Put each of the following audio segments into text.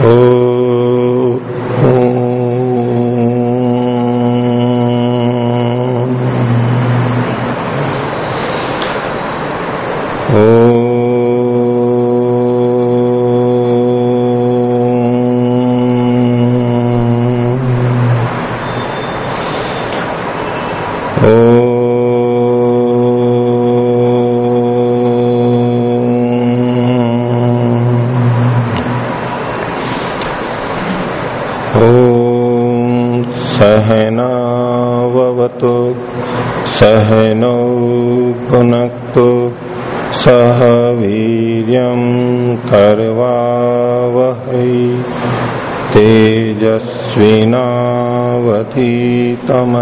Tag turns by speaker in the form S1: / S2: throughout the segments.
S1: ॐ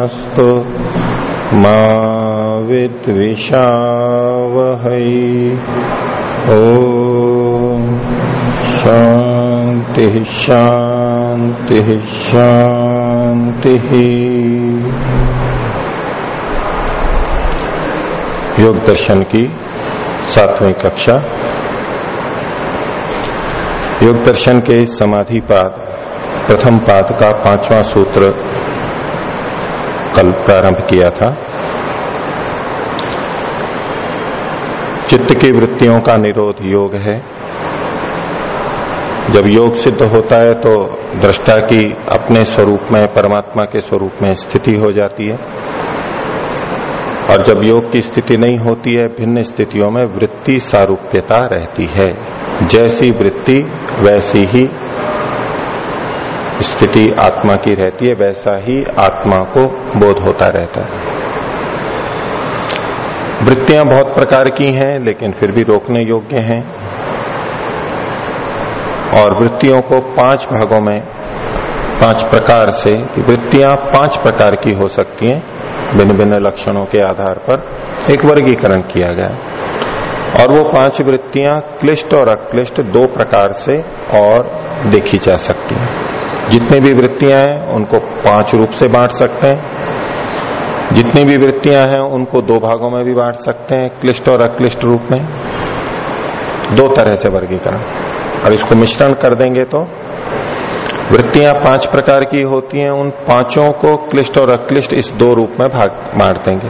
S1: तेजस्विनावधीतमस्तु मा विद्विषावहै। ॐ शान्तिः शान्तिः शान्तिः। योग दर्शन की सातवीं कक्षा। योग दर्शन के समाधि पाद, प्रथम पाद का पांचवा सूत्र कल प्रारंभ किया था। चित्त की वृत्तियों का निरोध योग है। जब योग सिद्ध होता है तो दृष्टा की अपने स्वरूप में, परमात्मा के स्वरूप में स्थिति हो जाती है। और जब योग की स्थिति नहीं होती है, भिन्न स्थितियों में वृत्ति सारूप्यता रहती है। जैसी वृत्ति, वैसी ही स्थिति आत्मा की रहती है, वैसा ही आत्मा को बोध होता रहता है। वृत्तियाँ बहुत प्रकार की हैं, लेकिन फिर भी रोकने योग्य हैं। और वृत्तियों को पाँच भागों में, पाँच प्रकार से वृत्तियाँ पाँच प्रकार की हो सकती हैं भिन्न भिन्न लक्षणों के आधार पर एक वर्गीकरण किया गया। और वो पाँच वृत्तियाँ क्लिष्ट और अक्लिष्ट दो प्रकार से और देखी जा सकती हैं। जितनी भी वृत्तियाँ हैं, उनको पाँच रूप से बांट सकते हैं। जितनी भी वृत्तियाँ हैं, उनको दो भागों में भी बांट सकते हैं, क्लिष्ट और अक्लिष्ट रूप में। दो तरह से वर्गीकरण। और इसको मिश्रण कर देंगे तो वृत्तियाँ पाँच प्रकार की होती हैं, उन पाँचों को क्लिष्ट और अक्लिष्ट इस दो रूप में भाग बांट देंगे।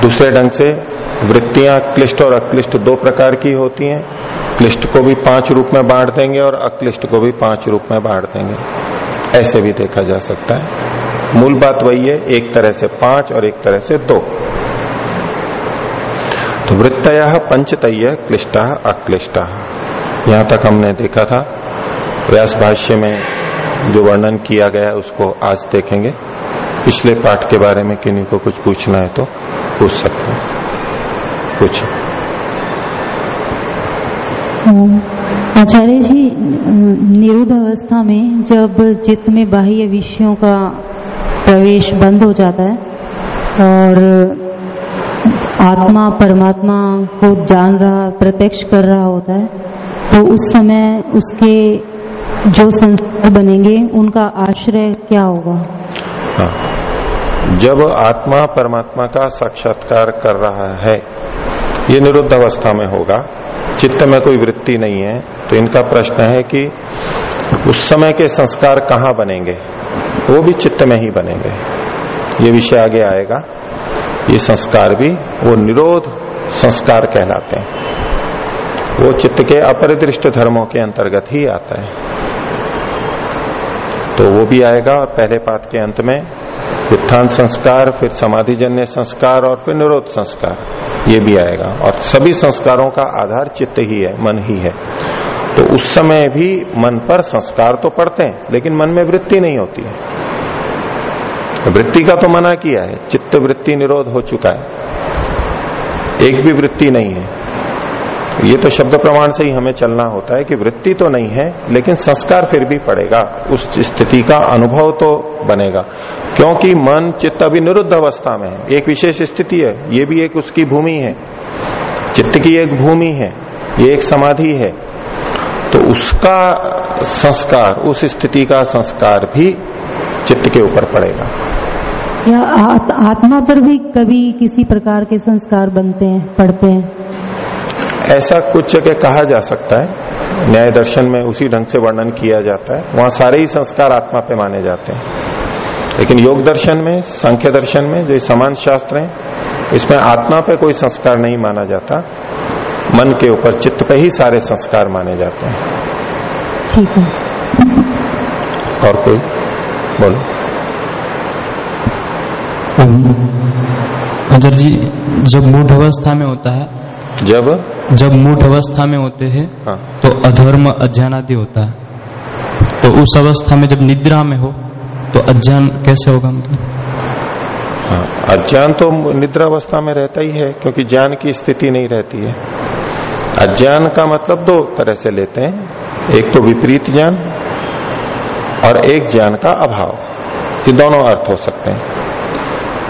S1: दूसरे ढंग से वृत्तियाँ क्लिष्ट और अक्लिष्ट दो प्रकार की होती हैं। क्लिष्ट को भी पाँच रूप में बांट देंगे और अक्लिष्ट को भी पाँच रूप में बांट देंगे। ऐसे भी देखा जा सकता है। मूल बात वही है, एक तरह से पाँच और एक तरह से दो। तो वृत्तय पंचतय क्लिष्ट अक्लिष्ट। यहाँ तक हमने देखा था, व्यास भाष्य में जो वर्णन किया गया उसको आज देखेंगे। पिछले पाठ के बारे में किन्हीं को कुछ पूछना है तो पूछ सकते हैं। कुछ
S2: आचार्य जी, निरुद्ध अवस्था में जब चित्त में बाह्य विषयों का प्रवेश बंद हो जाता है और आत्मा परमात्मा को जान रहा, प्रत्यक्ष कर रहा होता है तो उस समय उसके जो संस्कार बनेंगे, उनका आश्रय क्या होगा?
S1: हाँ। जब आत्मा परमात्मा का साक्षात्कार कर रहा है, ये निरुद्ध अवस्था में होगा। चित्त में कोई वृत्ति नहीं है तो इनका प्रश्न है कि उस समय के संस्कार कहाँ बनेंगे? वो भी चित्त में ही बनेंगे। ये विषय आगे आएगा। ये संस्कार भी वो निरोध संस्कार कहलाते हैं। वो चित्त के अपरिदृष्ट धर्मों के अंतर्गत ही आता है। तो वो भी आएगा और पहले पाठ के अंत में उत्थान संस्कार, फिर समाधिजन्य संस्कार और फिर निरोध संस्कार। ये भी आएगा। और सभी संस्कारों का आधार चित्त ही है, मन ही है। तो उस समय भी मन पर संस्कार तो पड़ते हैं, लेकिन मन में वृत्ति नहीं होती है। वृत्ति का तो मना किया है, चित्त वृत्ति निरोध हो चुका है। एक भी वृत्ति नहीं है। ये तो शब्द प्रमाण से ही हमें चलना होता है कि वृत्ति तो नहीं है, लेकिन संस्कार फिर भी पड़ेगा। उस स्थिति का अनुभव तो बनेगा। क्योंकि मन, चित्त अभी निरुद्ध अवस्था में है। एक विशेष स्थिति है। ये भी एक उसकी भूमि है। चित्त की एक भूमि है। ये एक समाधि है। तो उसका संस्कार, उस स्थिति का संस्कार भी चित्त के ऊपर पड़ेगा।
S2: या आत्मा पर भी कभी किसी प्रकार के संस्कार बनते हैं, पड़ते हैं?
S1: ऐसा कुछ जगह कहा जा सकता है। न्याय दर्शन में उसी ढंग से वर्णन किया जाता है। वहाँ सारे ही संस्कार आत्मा पे माने जाते हैं। लेकिन योग दर्शन में सांख्य दर्शन में जो समान शास्त्र है इसमें आत्मा पे कोई संस्कार नहीं माना जाता। मन के ऊपर चित्त पे ही सारे संस्कार माने जाते हैं।
S2: ठीक है।
S1: और कोई? बोलो।
S3: अजर जी जब मूढ़ अवस्था में होता है
S1: जब?
S3: जब मूठ अवस्था में होते हैं
S1: हाँ।
S3: तो अधर्म अज्ञान आदि होता है। तो उस अवस्था में जब निद्रा में हो तो अज्ञान कैसे होगा मतलब?
S1: हाँ अज्ञान तो निद्रा अवस्था में रहता ही है क्योंकि ज्ञान की स्थिति नहीं रहती है। अज्ञान का मतलब दो तरह से लेते हैं। एक तो विपरीत ज्ञान और एक ज्ञान का अभाव। ये दोनों अर्थ हो सकते हैं।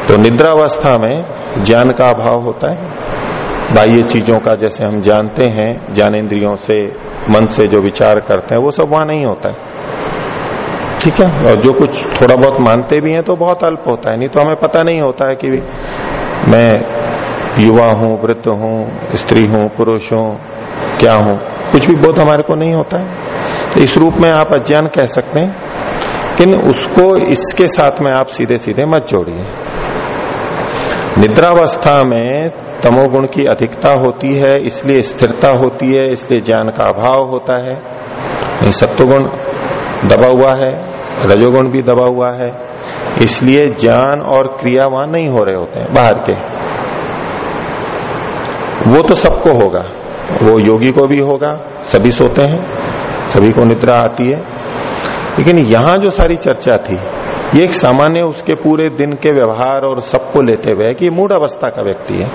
S1: तो निद्रा अवस्था में ज्ञान का अभाव होता है बाह्य चीज़ों का जैसे हम जानते हैं, ज्ञानेन्द्रियों से, मन से जो विचार करते हैं, वो सब वहाँ नहीं होता है। ठीक है? और जो कुछ थोड़ा बहुत मानते भी हैं तो बहुत अल्प होता है, नहीं तो हमें पता नहीं होता है कि मैं युवा हूँ, वृद्ध हूँ, स्त्री हूँ, पुरुष हूँ, क्या हूँ, कुछ भी बोध हमारे को नहीं होता है। तो इस रूप में आप अज्ञान कह सकते हैं, लेकिन उसको इसके साथ में आप सीधे सीधे मत जोड़िए। निद्रावस्था में तमोगुण की अधिकता होती है, इसलिए स्थिरता होती है, इसलिए ज्ञान का अभाव होता है। सत्वगुण दबा हुआ है, रजोगुण भी दबा हुआ है, इसलिए ज्ञान और क्रिया वहाँ नहीं हो रहे होते हैं, बाहर के। वो तो सबको होगा, वो योगी को भी होगा, सभी सोते हैं, सभी को निद्रा आती है। लेकिन यहाँ जो सारी चर्चा थी, ये एक सामान्य उसके पूरे दिन के व्यवहार और सबको लेते हुए कि मूड अवस्था का व्यक्ति है।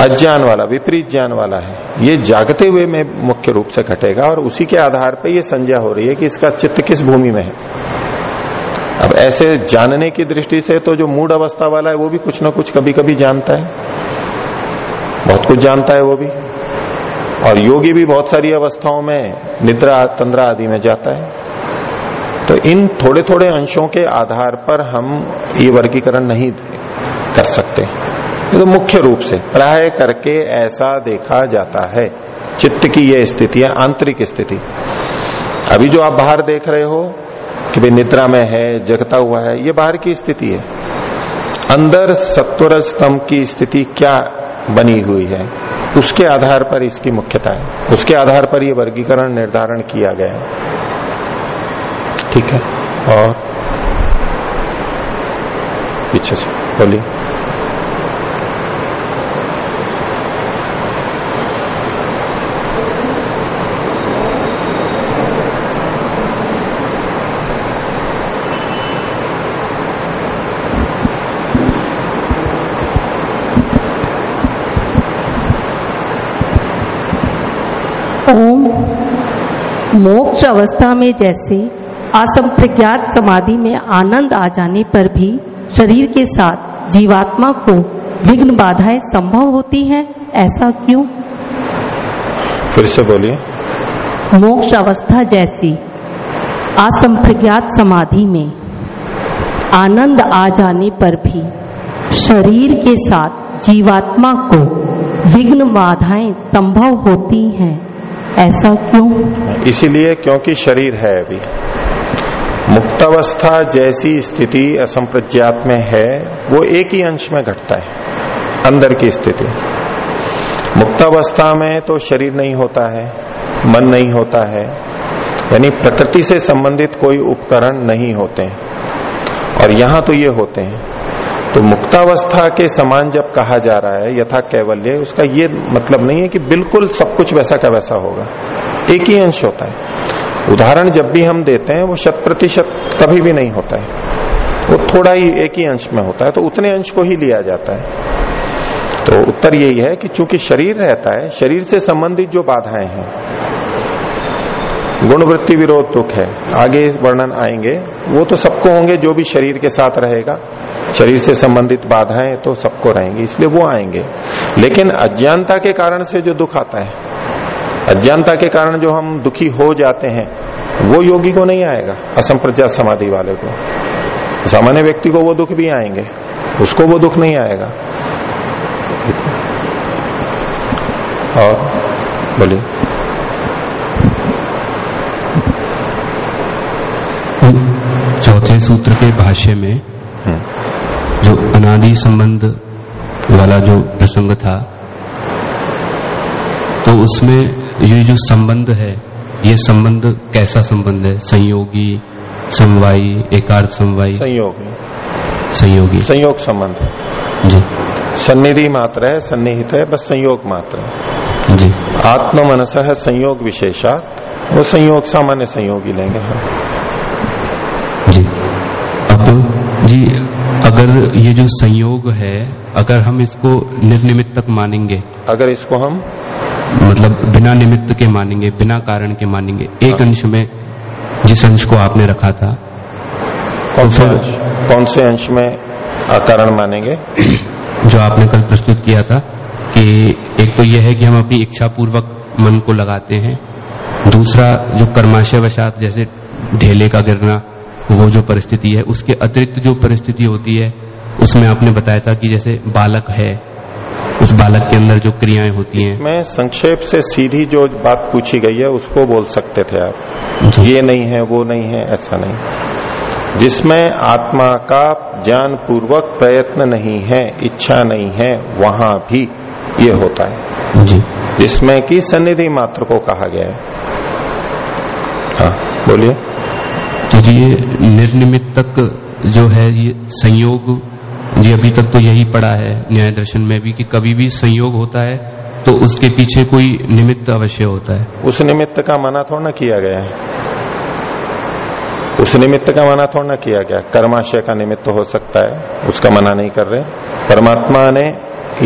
S1: अज्ञान वाला, विपरीत ज्ञान वाला है। ये जागते हुए में मुख्य रूप से घटेगा और उसी के आधार पर यह संज्ञा हो रही है कि इसका चित्त किस भूमि में है। अब ऐसे जानने की दृष्टि से तो जो मूड अवस्था वाला है, वो भी कुछ ना कुछ कभी कभी जानता है। बहुत कुछ जानता है वो भी। और योगी भी बहुत सारी अवस्थाओं में निद्रा, तंद्रा आदि में जाता है। तो इन थोड़े थोड़े अंशों के आधार पर हम ये वर्गीकरण नहीं कर सकते। तो मुख्य रूप से। प्राय करके ऐसा देखा जाता है। चित्त की यह स्थिति है, आंतरिक स्थिति। अभी जो आप बाहर देख रहे हो कि भाई निद्रा में है, जगता हुआ है, ये बाहर की स्थिति है। अंदर सत्वर स्तंभ की स्थिति क्या बनी हुई है, उसके आधार पर इसकी मुख्यता है। उसके आधार पर यह वर्गीकरण निर्धारण किया गया है। ठीक है? और पीछे से बोलिए।
S4: मोक्ष अवस्था में जैसे असंप्रज्ञात समाधि में आनंद आ जाने पर भी शरीर के साथ जीवात्मा को विघ्न बाधाएँ संभव होती हैं ऐसा क्यों?
S1: फिर से बोलिए।
S4: मोक्ष अवस्था जैसी असंप्रज्ञात समाधि में आनंद आ जाने पर भी शरीर के साथ जीवात्मा को विघ्न बाधाएँ संभव होती हैं। ऐसा क्यों?
S1: इसीलिए क्योंकि शरीर है अभी। मुक्तावस्था जैसी स्थिति असंप्रज्ञात में है, वो एक ही अंश में घटता है, अंदर की स्थिति। मुक्तावस्था में तो शरीर नहीं होता है, मन नहीं होता है, यानी प्रकृति से संबंधित कोई उपकरण नहीं होते। और यहाँ तो ये होते हैं। तो मुक्तावस्था के समान जब कहा जा रहा है यथा कैवल्य उसका ये मतलब नहीं है कि बिल्कुल सब कुछ वैसा का वैसा होगा। एक ही अंश होता है। उदाहरण जब भी हम देते हैं, वो शत प्रतिशत कभी भी नहीं होता है। वो थोड़ा ही एक ही अंश में होता है तो उतने अंश को ही लिया जाता है। तो उत्तर यही है कि चूँकि शरीर रहता है, शरीर से संबंधित जो बाधाएँ हैं, गुणवृत्ति विरोध दुख है, आगे वर्णन आएँगे, वो तो सबको होंगे जो भी शरीर के साथ रहेगा। शरीर से संबंधित बाधाएँ तो सबको रहेंगी इसलिए वो आएँगे। लेकिन अज्ञानता के कारण से जो दुख आता है अज्ञानता के कारण जो हम दुखी हो जाते हैं वो योगी को नहीं आएगा असंप्रज्ञात समाधि वाले को। सामान्य व्यक्ति को वो दुख भी आएँगे उसको वो दुख नहीं आएगा। और बोलिए।
S5: चौथे सूत्र के भाष्य में
S1: हम्म,
S5: जो अनादि संबंध वाला जो प्रसंग था तो उसमें ये जो संबंध है ये संबंध कैसा संबंध है? संयोगी समवायी एकार्थ समवायी?
S1: संयोग।
S5: संयोगी।
S1: संयोग संबंध।
S5: जी।
S1: सन्निधि मात्र है सन्निहित है बस संयोग मात्र है।
S5: जी।
S1: आत्म मनस है संयोग विशेषात। वो संयोग सामान्य संयोग ही लेंगे। हम
S5: जी। अब जी अगर ये जो संयोग है अगर हम इसको निर्निमित तक मानेंगे।
S1: अगर इसको हम
S5: मतलब बिना निमित्त के मानेंगे बिना कारण के मानेंगे। एक अंश में जिस अंश को आपने रखा था।
S1: कौन से अंश? कौन से अंश में कारण मानेंगे?
S5: जो आपने कल प्रस्तुत किया था कि एक तो यह है कि हम अपनी इच्छा पूर्वक मन को लगाते हैं। दूसरा जो कर्माशय वशात जैसे ढेले का गिरना वो जो परिस्थिति है उसके अतिरिक्त जो परिस्थिति होती है उसमें आपने बताया था कि जैसे बालक है उस बालक के अंदर जो क्रियाएँ होती हैं।
S1: मैं संक्षेप से सीधी जो बात पूछी गई है उसको बोल सकते थे आप। ये नहीं है वो नहीं है ऐसा नहीं। जिसमें आत्मा का ज्ञान पूर्वक प्रयत्न नहीं है इच्छा नहीं है वहाँ भी ये होता है।
S5: जी।
S1: जिसमें कि सन्निधि मात्र को कहा गया है। हाँ बोलिए।
S5: ये निर्निमित्तक जो है ये संयोग जी अभी तक तो यही पड़ा है न्याय दर्शन में भी कि कभी भी संयोग होता है तो उसके पीछे कोई निमित्त अवश्य होता है।
S1: उस निमित्त का मना थोड़ा ना किया गया है। उस निमित्त का मना थोड़ा ना किया गया। कर्माशय का निमित्त हो सकता है, उसका मना नहीं कर रहे। परमात्मा ने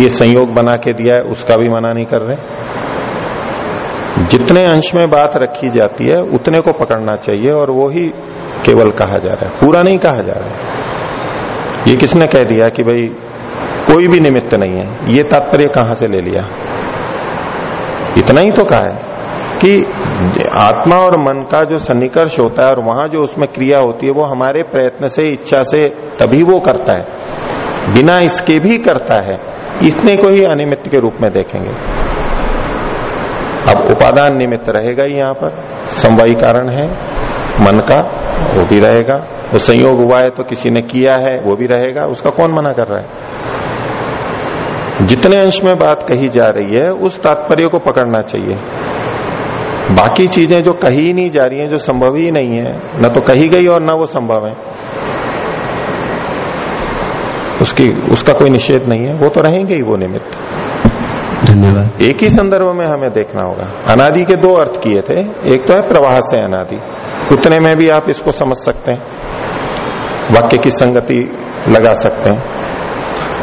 S1: ये संयोग बना के दिया है, उसका भी मना नहीं कर रहे। जितने अंश में बात रखी जाती है, उतने को पकड़ना चाहिए और वो ही केवल कहा जा रहा है। पूरा नहीं कहा जा रहा है। ये किसने कह दिया कि भाई, कोई भी निमित्त नहीं है। ये तात्पर्य कहाँ से ले लिया? इतना ही तो कहा है कि आत्मा और मन का जो सन्निकर्ष होता है और वहाँ जो उसमें क्रिया होती है, वो हमारे प्रयत्न से, इच्छा से तभी वो करता है। बिना इसके भी करता है। इतने को ही अनिमित्त के रूप में देखेंगे। उपादान निमित्त रहेगा ही यहाँ पर। समवायी कारण है, मन का, वो भी रहेगा। वो संयोग हुआ है तो किसी ने किया है, वो भी रहेगा। उसका कौन मना कर रहा है? जितने अंश में बात कही जा रही है, उस तात्पर्य को पकड़ना चाहिए। बाकी चीज़ें जो कही नहीं जा रही हैं, जो संभव ही नहीं है, न तो कही गई और न वो संभव है। उसकी, उसका कोई निषेध नहीं है, वो तो रहेंगे ही वो निमित्त।
S5: धन्यवाद।
S1: एक ही संदर्भ में हमें देखना होगा। अनादि के दो अर्थ किए थे। एक तो है प्रवाह से अनादि। उतने में भी आप इसको समझ सकते हैं। वाक्य की संगति लगा सकते हैं।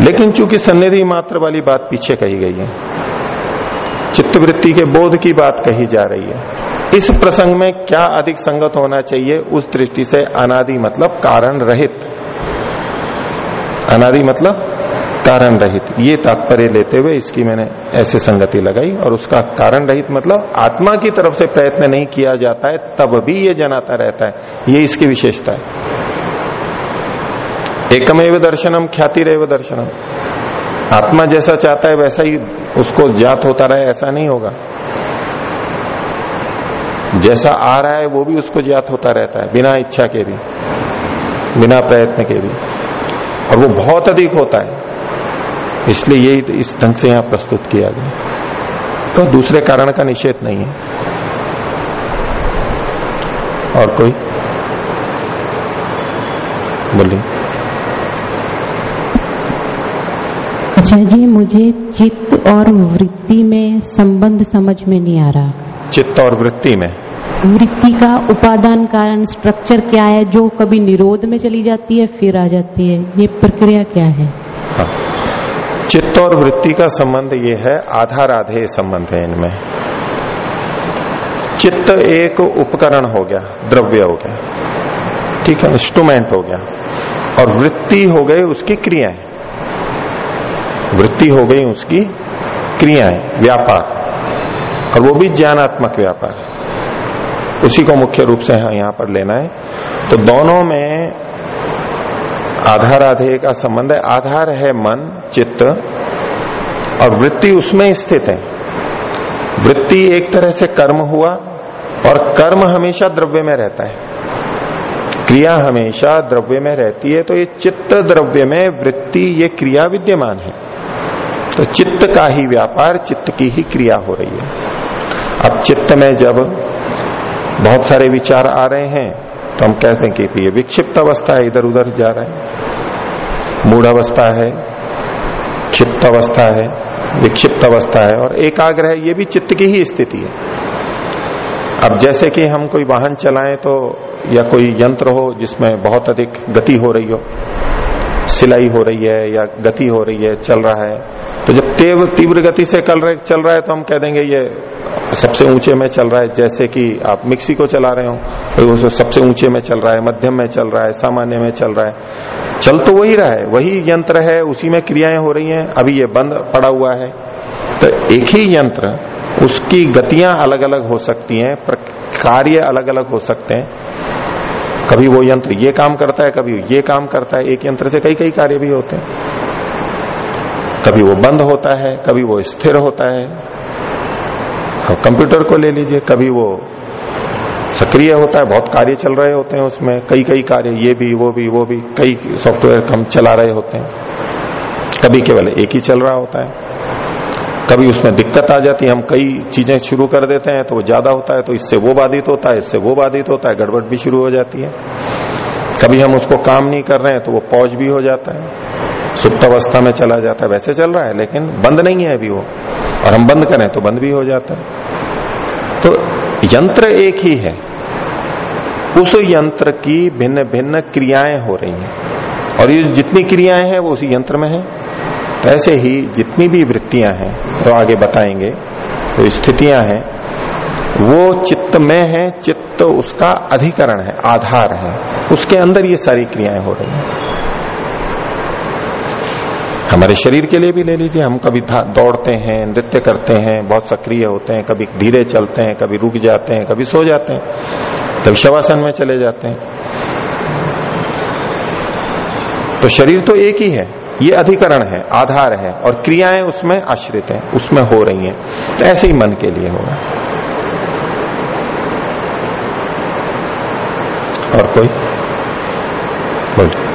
S1: लेकिन चूँकि सन्निधि मात्र वाली बात पीछे कही गई है, चित्तवृत्ति के बोध की बात कही जा रही है। इस प्रसंग में क्या अधिक संगत होना चाहिए, उस दृष्टि से अनादि मतलब कारण रहित। अनादि मतलब कारण रहित। ये तात्पर्य लेते हुए इसकी मैंने ऐसे संगति लगाई और उसका कारण रहित मतलब आत्मा की तरफ़ से प्रयत्न नहीं किया जाता है, तब भी ये जनाता रहता है। ये इसकी विशेषता है। एकमेव दर्शनम ख्याति रेव दर्शनम। आत्मा जैसा चाहता है वैसा ही उसको ज्ञात होता रहे, ऐसा नहीं होगा। जैसा आ रहा है वो भी उसको ज्ञात होता रहता है, बिना इच्छा के भी, बिना प्रयत्न के भी। और वो बहुत अधिक होता है। इसलिए यही इस ढंग से यहाँ प्रस्तुत किया गया। तो दूसरे कारण का निषेध नहीं है। और कोई? बोलिए।
S2: अच्छा जी मुझे चित्त और वृत्ति में संबंध समझ में नहीं आ रहा।
S1: चित्त और वृत्ति में?
S2: वृत्ति का उपादान कारण स्ट्रक्चर क्या है जो कभी निरोध में चली जाती है फिर आ जाती है। ये प्रक्रिया क्या है?
S1: हाँ। चित्त और वृत्ति का संबंध ये है आधार आधेय संबंध है इनमें। चित्त एक उपकरण हो गया, द्रव्य हो गया, ठीक है इंस्ट्रूमेंट हो गया, और वृत्ति हो गई उसकी क्रियाएँ। वृत्ति हो गई उसकी क्रियाएँ, व्यापार, और वो भी ज्ञानात्मक व्यापार। उसी को मुख्य रूप से यहाँ पर लेना है। तो दोनों में आधार आधेय का संबंध है। आधार है मन, चित्त और वृत्ति उसमें स्थित है। वृत्ति एक तरह से कर्म हुआ और कर्म हमेशा द्रव्य में रहता है। क्रिया हमेशा द्रव्य में रहती है तो ये चित्त द्रव्य में, वृत्ति ये क्रिया विद्यमान है। तो चित्त का ही व्यापार, चित्त की ही क्रिया हो रही है। अब चित्त में जब बहुत सारे विचार आ रहे हैं तो हम कहते हैं कि ये विक्षिप्त अवस्था है, इधर उधर जा रहा है। मूढ़ अवस्था है, क्षिप्त अवस्था है, विक्षिप्त अवस्था है, और एकाग्र है, ये भी चित्त की ही स्थिति है। अब जैसे कि हम कोई वाहन चलाएँ तो या कोई यंत्र हो जिसमें बहुत अधिक गति हो रही हो, सिलाई हो रही है, या गति हो रही है, चल रहा है तो जब तीव्र तीव्र गति से कल रहे चल रहा है तो हम कह देंगे, ये सबसे ऊँचे में चल रहा है, जैसे कि आप मिक्सी को चला रहे हो तो सबसे ऊँचे में चल रहा है, मध्यम में चल रहा है, सामान्य में चल रहा है। चल तो वही रहा है, वही यंत्र है, उसी में क्रियाएँ हो रही हैं, अभी ये बंद पड़ा हुआ है। तो एक ही यंत्र, उसकी गतियाँ अलग अलग हो सकती हैं कार्य अलग अलग हो सकते हैं। कभी वो यंत्र ये काम करता है, कभी ये काम करता है, एक यंत्र से कई कई कार्य भी होते हैं। कभी वो बंद होता है, कभी वो स्थिर होता है। कंप्यूटर को ले लीजिए, कभी वो सक्रिय होता है, बहुत कार्य चल रहे होते हैं उसमें कई कई कार्य, ये भी, वो भी वो भी, कई सॉफ्टवेयर हम चला रहे होते हैं। कभी केवल एक ही चल रहा होता है। कभी उसमें दिक्कत आ जाती है, हम कई चीज़ें शुरू कर देते हैं तो वो ज़्यादा होता है तो इससे वो बाधित होता है, इससे वो बाधित होता है, गड़बड़ भी शुरू हो जाती है। कभी हम उसको काम नहीं कर रहे हैं तो वो पौज भी हो जाता है। सुप्त अवस्था में चला जाता है, वैसे चल रहा है, लेकिन बंद नहीं है अभी वो। और हम बंद करें तो बंद भी हो जाता है। तो यंत्र एक ही है। उस यंत्र की भिन्न भिन्न क्रियाएँ हो रही हैं। और ये जितनी क्रियाएँ हैं, वो उसी यंत्र में है। तो ऐसे ही जितनी भी वृत्तियाँ हैं तो आगे बताएँगे तो स्थितियाँ हैं, वो चित्त में है, चित्त उसका अधिकरण है, आधार है। उसके अंदर ये सारी क्रियाएँ हो रही हैं। हमारे शरीर के लिए भी ले लीजिए। हम कभी दौड़ते हैं, नृत्य करते हैं, बहुत सक्रिय होते हैं, कभी धीरे चलते हैं, कभी रुक जाते हैं, कभी सो जाते हैं कभी शवासन में चले जाते हैं। तो शरीर तो एक ही है, ये अधिकरण है, आधार है, और क्रियाएँ उसमें आश्रित हैं, उसमें हो रही हैं। तो ऐसे ही मन के लिए होगा। और कोई? बोलिए।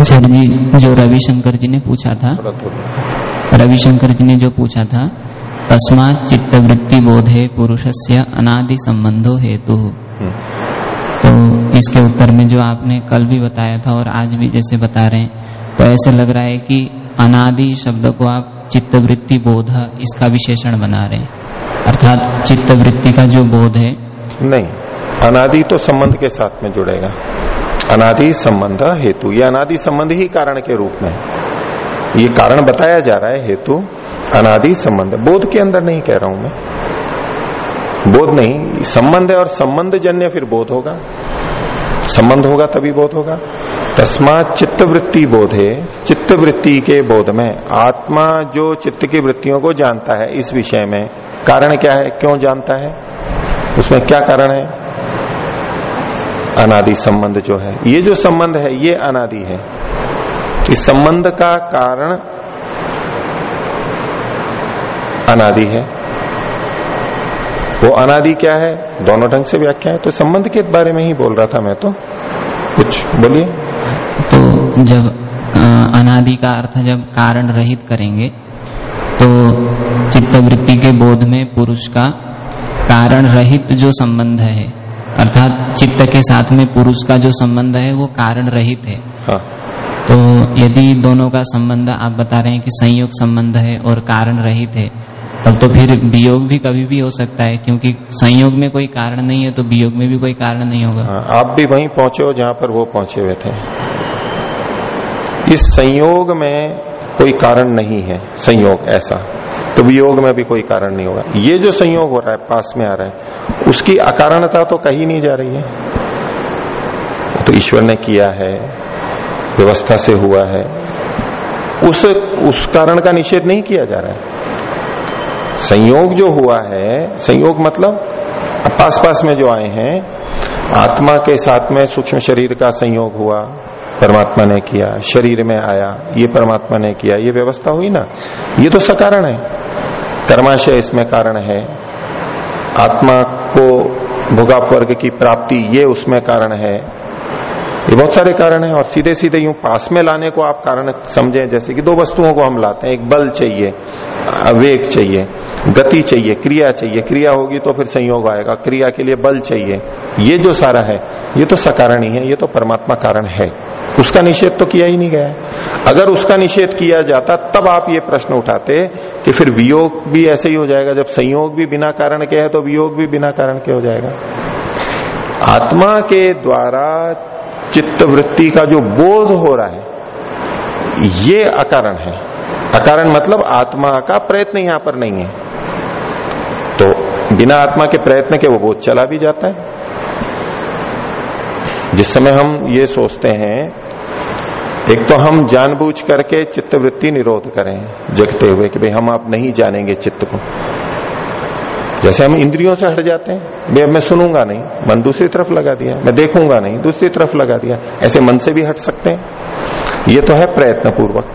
S6: सर जी जो रविशंकर जी ने पूछा था, रविशंकर जी ने जो पूछा था, तस्मात चित्त वृत्ति बोधे पुरुष से अनादि संबंधो हेतु। तो इसके उत्तर में जो आपने कल भी बताया था और आज भी जैसे बता रहे हैं तो ऐसे लग रहा है कि अनादि शब्द को आप चित्त वृत्ति बोध इसका विशेषण बना रहे हैं। अर्थात चित्त वृत्ति का जो बोध है,
S1: नहीं, अनादि तो संबंध के साथ में जुड़ेगा। अनादि संबंध हेतु। ये अनादि संबंध ही कारण के रूप में। ये कारण बताया जा रहा है हेतु, अनादि संबंध। बोध के अंदर नहीं कह रहा हूँ मैं। बोध नहीं, संबंध है और संबंध जन्य फिर बोध होगा। संबंध होगा तभी बोध होगा। तस्मा चित्त वृत्ति बोध है चित्त वृत्ति के बोध में। आत्मा जो चित्त की वृत्तियों को जानता है इस विषय में। कारण क्या है? क्यों जानता है? उसमें क्या कारण है? अनादि संबंध जो है, ये जो संबंध है, ये अनादि है। इस संबंध का कारण अनादि है। वो अनादि क्या है? दोनों ढंग से व्याख्या है। तो संबंध के बारे में ही बोल रहा था मैं तो। कुछ बोलिए।
S6: तो जब अनादि का अर्थ जब कारण रहित करेंगे तो चित्तवृत्ति के बोध में पुरुष का कारण रहित जो संबंध है अर्थात चित्त के साथ में पुरुष का जो संबंध है वो कारण रहित है।
S1: हाँ।
S6: तो यदि दोनों का संबंध आप बता रहे हैं कि संयोग संबंध है और कारण रहित है तब तो फिर वियोग भी कभी भी हो सकता है क्योंकि संयोग में कोई कारण नहीं है तो वियोग में भी कोई कारण नहीं होगा।
S1: हाँ, आप भी वहीं पहुँचे हो जहाँ पर वो पहुँचे हुए थे। इस संयोग में कोई कारण नहीं है संयोग ऐसा। तो वियोग में भी कोई कारण नहीं होगा। ये जो संयोग हो रहा है, पास में आ रहा है, उसकी अकारणता तो कही नहीं जा रही है। तो ईश्वर ने किया है, व्यवस्था से हुआ है। उस उस कारण का निषेध नहीं किया जा रहा है। संयोग जो हुआ है, संयोग मतलब पास पास में जो आए हैं, आत्मा के साथ में सूक्ष्म शरीर का संयोग हुआ, परमात्मा ने किया, शरीर में आया, ये परमात्मा ने किया, ये व्यवस्था हुई ना? ये तो सकारण है। कर्माशय इसमें कारण है। आत्मा को भोगाप वर्ग की प्राप्ति ये उसमें कारण है। ये बहुत सारे कारण हैं और सीधे सीधे यूँ पास में लाने को आप कारण समझे, जैसे कि दो वस्तुओं को हम लाते हैं, एक बल चाहिए वेग चाहिए, गति चाहिए, क्रिया चाहिए। क्रिया होगी तो फिर संयोग आएगा, क्रिया के लिए बल चाहिए। ये जो सारा है, ये तो सकारण ही है, ये तो परमात्मा कारण है। उसका निषेध तो किया ही नहीं गया। अगर उसका निषेध किया जाता, तब आप ये प्रश्न उठाते कि फिर वियोग भी ऐसे ही हो जाएगा। जब संयोग भी बिना कारण के है तो वियोग भी बिना कारण के हो जाएगा। आत्मा के द्वारा चित्त वृत्ति का जो बोध हो रहा है, ये अकारण है। अकारण मतलब आत्मा का प्रयत्न यहाँ पर नहीं है। तो बिना आत्मा के प्रयत्न के वो बोध चला भी जाता है। जिस समय हम ये सोचते हैं, एक तो हम जानबूझ करके चित्त वृत्ति निरोध करें, जगते हुए कि भाई हम आप नहीं जानेंगे चित्त को। जैसे हम इंद्रियों से हट जाते हैं अब मैं सुनूँगा नहीं, मन दूसरी तरफ़ लगा दिया, मैं देखूँगा नहीं, दूसरी तरफ़ लगा दिया, ऐसे मन से भी हट सकते हैं। ये तो है प्रयत्न पूर्वक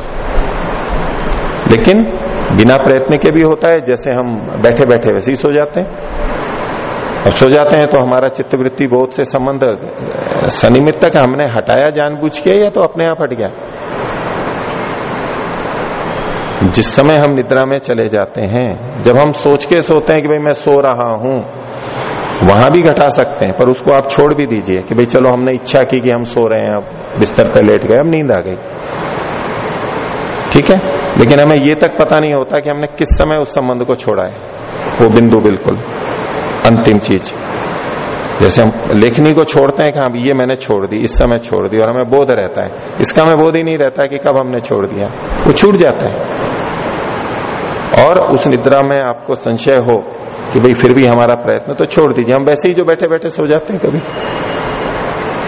S1: लेकिन बिना प्रयत्न के भी होता है, जैसे हम बैठे बैठे वैसे ही सो जाते हैं। और सो जाते हैं तो हमारा चित्तवृत्ति बोध से संबंध सनिमित तक हमने हटाया जानबूझ के या तो अपने आप हट गया? जिस समय हम निद्रा में चले जाते हैं, जब हम सोच के सोते हैं कि भाई मैं सो रहा हूँ, वहाँ भी घटा सकते हैं, पर उसको आप छोड़ भी दीजिए कि भाई चलो हमने इच्छा की कि हम सो रहे हैं, अब बिस्तर पर लेट गए, अब नींद आ गई। ठीक है? लेकिन हमें ये तक पता नहीं होता कि हमने किस समय उस संबंध को छोड़ा है। वो बिंदु बिल्कुल। अंतिम चीज़। जैसे हम लेखनी को छोड़ते हैं कि हाँ ये मैंने छोड़ दी, इस समय छोड़ दी, और हमें बोध रहता है। इसका हमें बोध ही नहीं रहता है कि कब हमने छोड़ दिया। वो छूट जाता है। और उस निद्रा में आपको संशय हो कि भाई फिर भी हमारा प्रयत्न तो छोड़ दीजिए। हम वैसे ही जो बैठे बैठे सो जाते हैं कभी।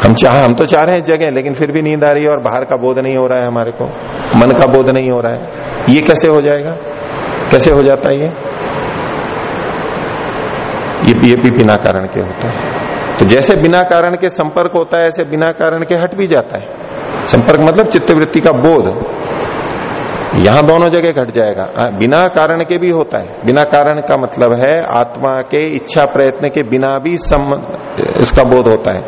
S1: हम चाह, हम तो चाह रहे हैं जगह, लेकिन फिर भी नींद आ रही है और बाहर का बोध नहीं हो रहा है हमारे को। मन का बोध नहीं हो रहा है। ये कैसे हो जाएगा? कैसे हो जाता है ये? ये, ये भी बिना कारण के होता है। तो जैसे बिना कारण के संपर्क होता है ऐसे बिना कारण के हट भी जाता है। संपर्क मतलब चित्तवृत्ति का बोध। यहाँ दोनों जगह घट जाएगा। बिना कारण के भी होता है। बिना कारण का मतलब है आत्मा के इच्छा प्रयत्न के बिना भी सम इसका बोध होता है।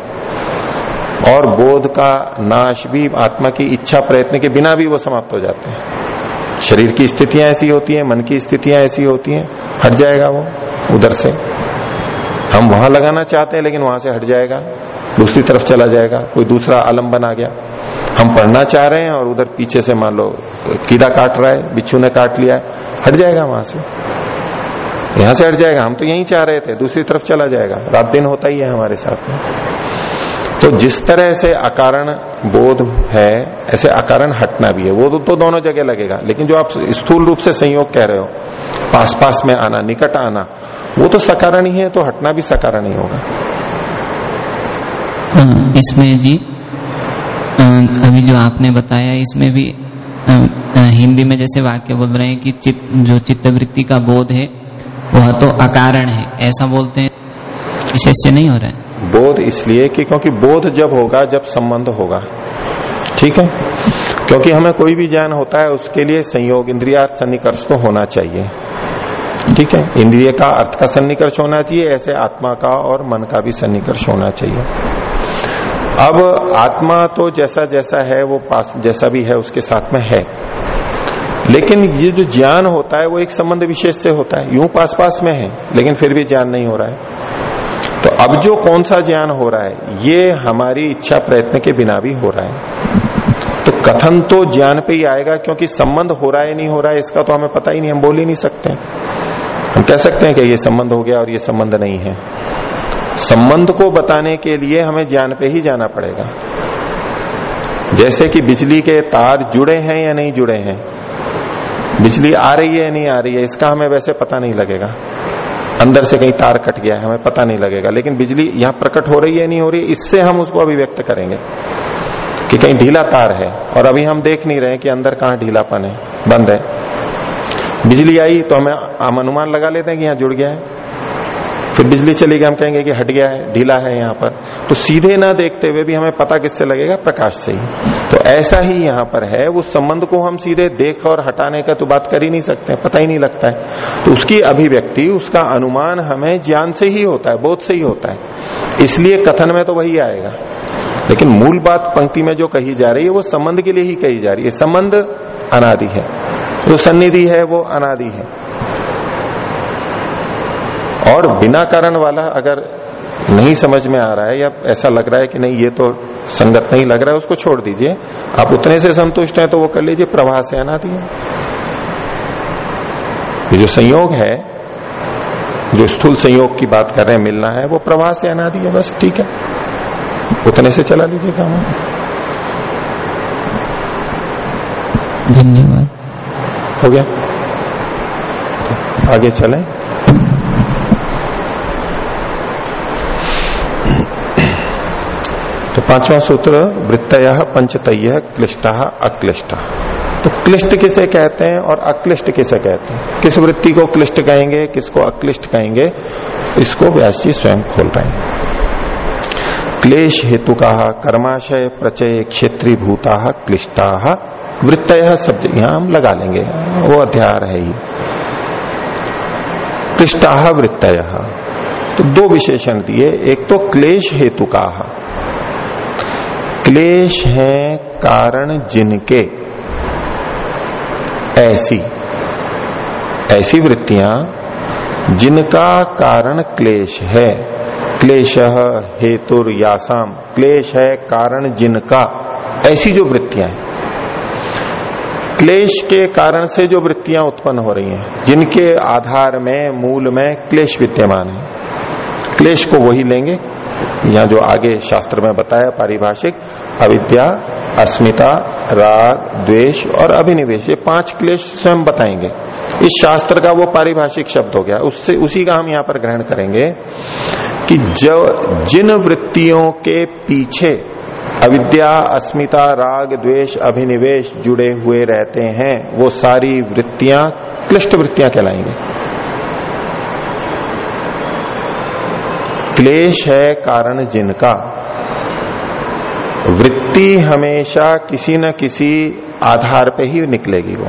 S1: और बोध का नाश भी आत्मा की इच्छा प्रयत्न के बिना भी वो समाप्त हो जाते हैं। शरीर की स्थितियाँ ऐसी होती हैं मन की स्थितियाँ ऐसी होती हैं हट जाएगा वो उधर से। हम वहाँ लगाना चाहते हैं लेकिन वहाँ से हट जाएगा। दूसरी तरफ़ चला जाएगा। कोई दूसरा आलम बना गया। हम पढ़ना चाह रहे हैं और उधर पीछे से मान लो कीड़ा काट रहा है बिच्छू ने काट लिया है हट जाएगा वहाँ से। यहाँ से हट जाएगा। हम तो यही चाह रहे थे। दूसरी तरफ़ चला जाएगा। रात दिन होता ही है हमारे साथ में। तो जिस तरह से अकारण बोध है ऐसे अकारण हटना भी है। वो तो, तो दोनों जगह लगेगा। लेकिन जो आप स्थूल रूप से संयोग कह रहे हो पास पास में आना निकट आना वो तो सकारण ही है तो हटना भी सकारण ही होगा
S6: इसमें जी अभी जो आपने बताया इसमें भी हिंदी में जैसे वाक्य बोल रहे हैं कि चित, जो चित्तवृत्ति का बोध है वह तो अकारण है ऐसा बोलते हैं। विशेष नहीं हो रहा है?
S1: बोध इसलिए कि क्योंकि बोध जब होगा जब संबंध होगा। ठीक है? क्योंकि हमें कोई भी ज्ञान होता है उसके लिए संयोग इंद्रिया सन्निकर्ष तो होना चाहिए। ठीक है? इंद्रिय का अर्थ का सन्निकर्ष होना चाहिए, ऐसे आत्मा का और मन का भी सन्निकर्ष होना चाहिए। अब आत्मा तो जैसा जैसा है, वो पास जैसा भी है, उसके साथ में है। लेकिन ये जो ज्ञान होता है, वो एक संबंध विशेष से होता है। यूँ पास पास में है, लेकिन फिर भी ज्ञान नहीं हो रहा है। तो अब जो कौन सा ज्ञान हो रहा है, ये हमारी इच्छा प्रयत्न के बिना भी हो रहा है। तो कथन तो ज्ञान पे ही आएगा, क्योंकि संबंध हो रहा है, नहीं हो रहा है, इसका तो हमें पता ही नहीं, हम बोल ही नहीं सकते। हम कह सकते हैं कि ये संबंध हो गया और ये संबंध नहीं है। संबंध को बताने के लिए हमें ज्ञान पे ही जाना पड़ेगा। जैसे कि बिजली के तार जुड़े हैं या नहीं जुड़े हैं। बिजली आ रही है या नहीं आ रही है, इसका हमें वैसे पता नहीं लगेगा। अंदर से कहीं तार कट गया है, हमें पता नहीं लगेगा। लेकिन बिजली यहाँ प्रकट हो रही है नहीं हो रही, इससे हम उसको अभिव्यक्त करेंगे। कि कहीं ढीला तार है और अभी हम देख नहीं रहे कि अंदर कहाँ ढीलापन है। बंद है। बिजली आई तो हमें हम अनुमान लगा लेते हैं कि यहाँ जुड़ गया है। फिर बिजली चली गई, हम कहेंगे कि हट गया है, ढीला है यहाँ पर। तो सीधे ना देखते हुए भी हमें पता किससे लगेगा? प्रकाश से ही। तो ऐसा ही यहाँ पर है, उस संबंध को हम सीधे देख और हटाने का तो बात कर ही नहीं सकते, पता ही नहीं लगता है। तो उसकी अभिव्यक्ति, उसका अनुमान हमें ज्ञान से ही होता है, बोध से ही होता है। इसलिए कथन में तो वही आएगा। लेकिन मूल बात पंक्ति में जो कही जा रही है, वो संबंध के लिए ही कही जा रही है। संबंध अनादि है। जो सन्निधि है, वो अनादि है। और बिना कारण वाला अगर नहीं समझ में आ रहा है या ऐसा लग रहा है कि नहीं, ये तो संगत नहीं लग रहा है, उसको छोड़ दीजिए। आप उतने से संतुष्ट हैं तो वो कर लीजिए, प्रवाह से अनादि है। ये जो संयोग है, जो स्थूल संयोग की बात कर रहे हैं, मिलना है, वो प्रवाह से अनादि है, बस, ठीक है। उतने से चला लीजिए काम।
S6: धन्यवाद।
S1: हो गया? आगे चले। तो पांचवा सूत्र वृत्तय पंचतय क्लिष्ट अक्लिष्ट। तो क्लिष्ट किसे कहते हैं और अक्लिष्ट किसे कहते हैं? किस वृत्ति को क्लिष्ट कहेंगे किसको अक्लिष्ट कहेंगे इसको व्यास जी स्वयं खोल रहे हैं। क्लेश हेतु का कर्माशय प्रचय क्षेत्रीय भूता क्लिष्टा वृत्त सब यहाँ हम लगा लेंगे। वो अध्याय है ही क्लिष्टा वृत्त तो दो विशेषण दिए। एक तो क्लेश हेतु का क्लेश है कारण जिनके। ऐसी। ऐसी वृत्तियाँ जिनका कारण क्लेश है। क्लेश हेतुर यासाम क्लेश है कारण जिनका। ऐसी जो वृत्तियाँ हैं। क्लेश के कारण से जो वृत्तियाँ उत्पन्न हो रही हैं, जिनके आधार में, मूल में क्लेश विद्यमान है। क्लेश को वही लेंगे यहाँ जो आगे शास्त्र में बताया, पारिभाषिक, अविद्या, अस्मिता, राग, द्वेष और अभिनिवेश, ये पाँच क्लेश स्वयं बताएँगे। इस शास्त्र का वो पारिभाषिक शब्द हो गया। उससे, उसी का हम यहाँ पर ग्रहण करेंगे। कि जो जिन वृत्तियों के पीछे अविद्या, अस्मिता, राग, द्वेष, अभिनिवेश जुड़े हुए रहते हैं, वो सारी वृत्तियाँ, क्लिष्ट वृत्तियाँ कहलाएँगे। क्लेश है कारण जिनका। वृत्ति हमेशा किसी न किसी आधार पे ही निकलेगी वो।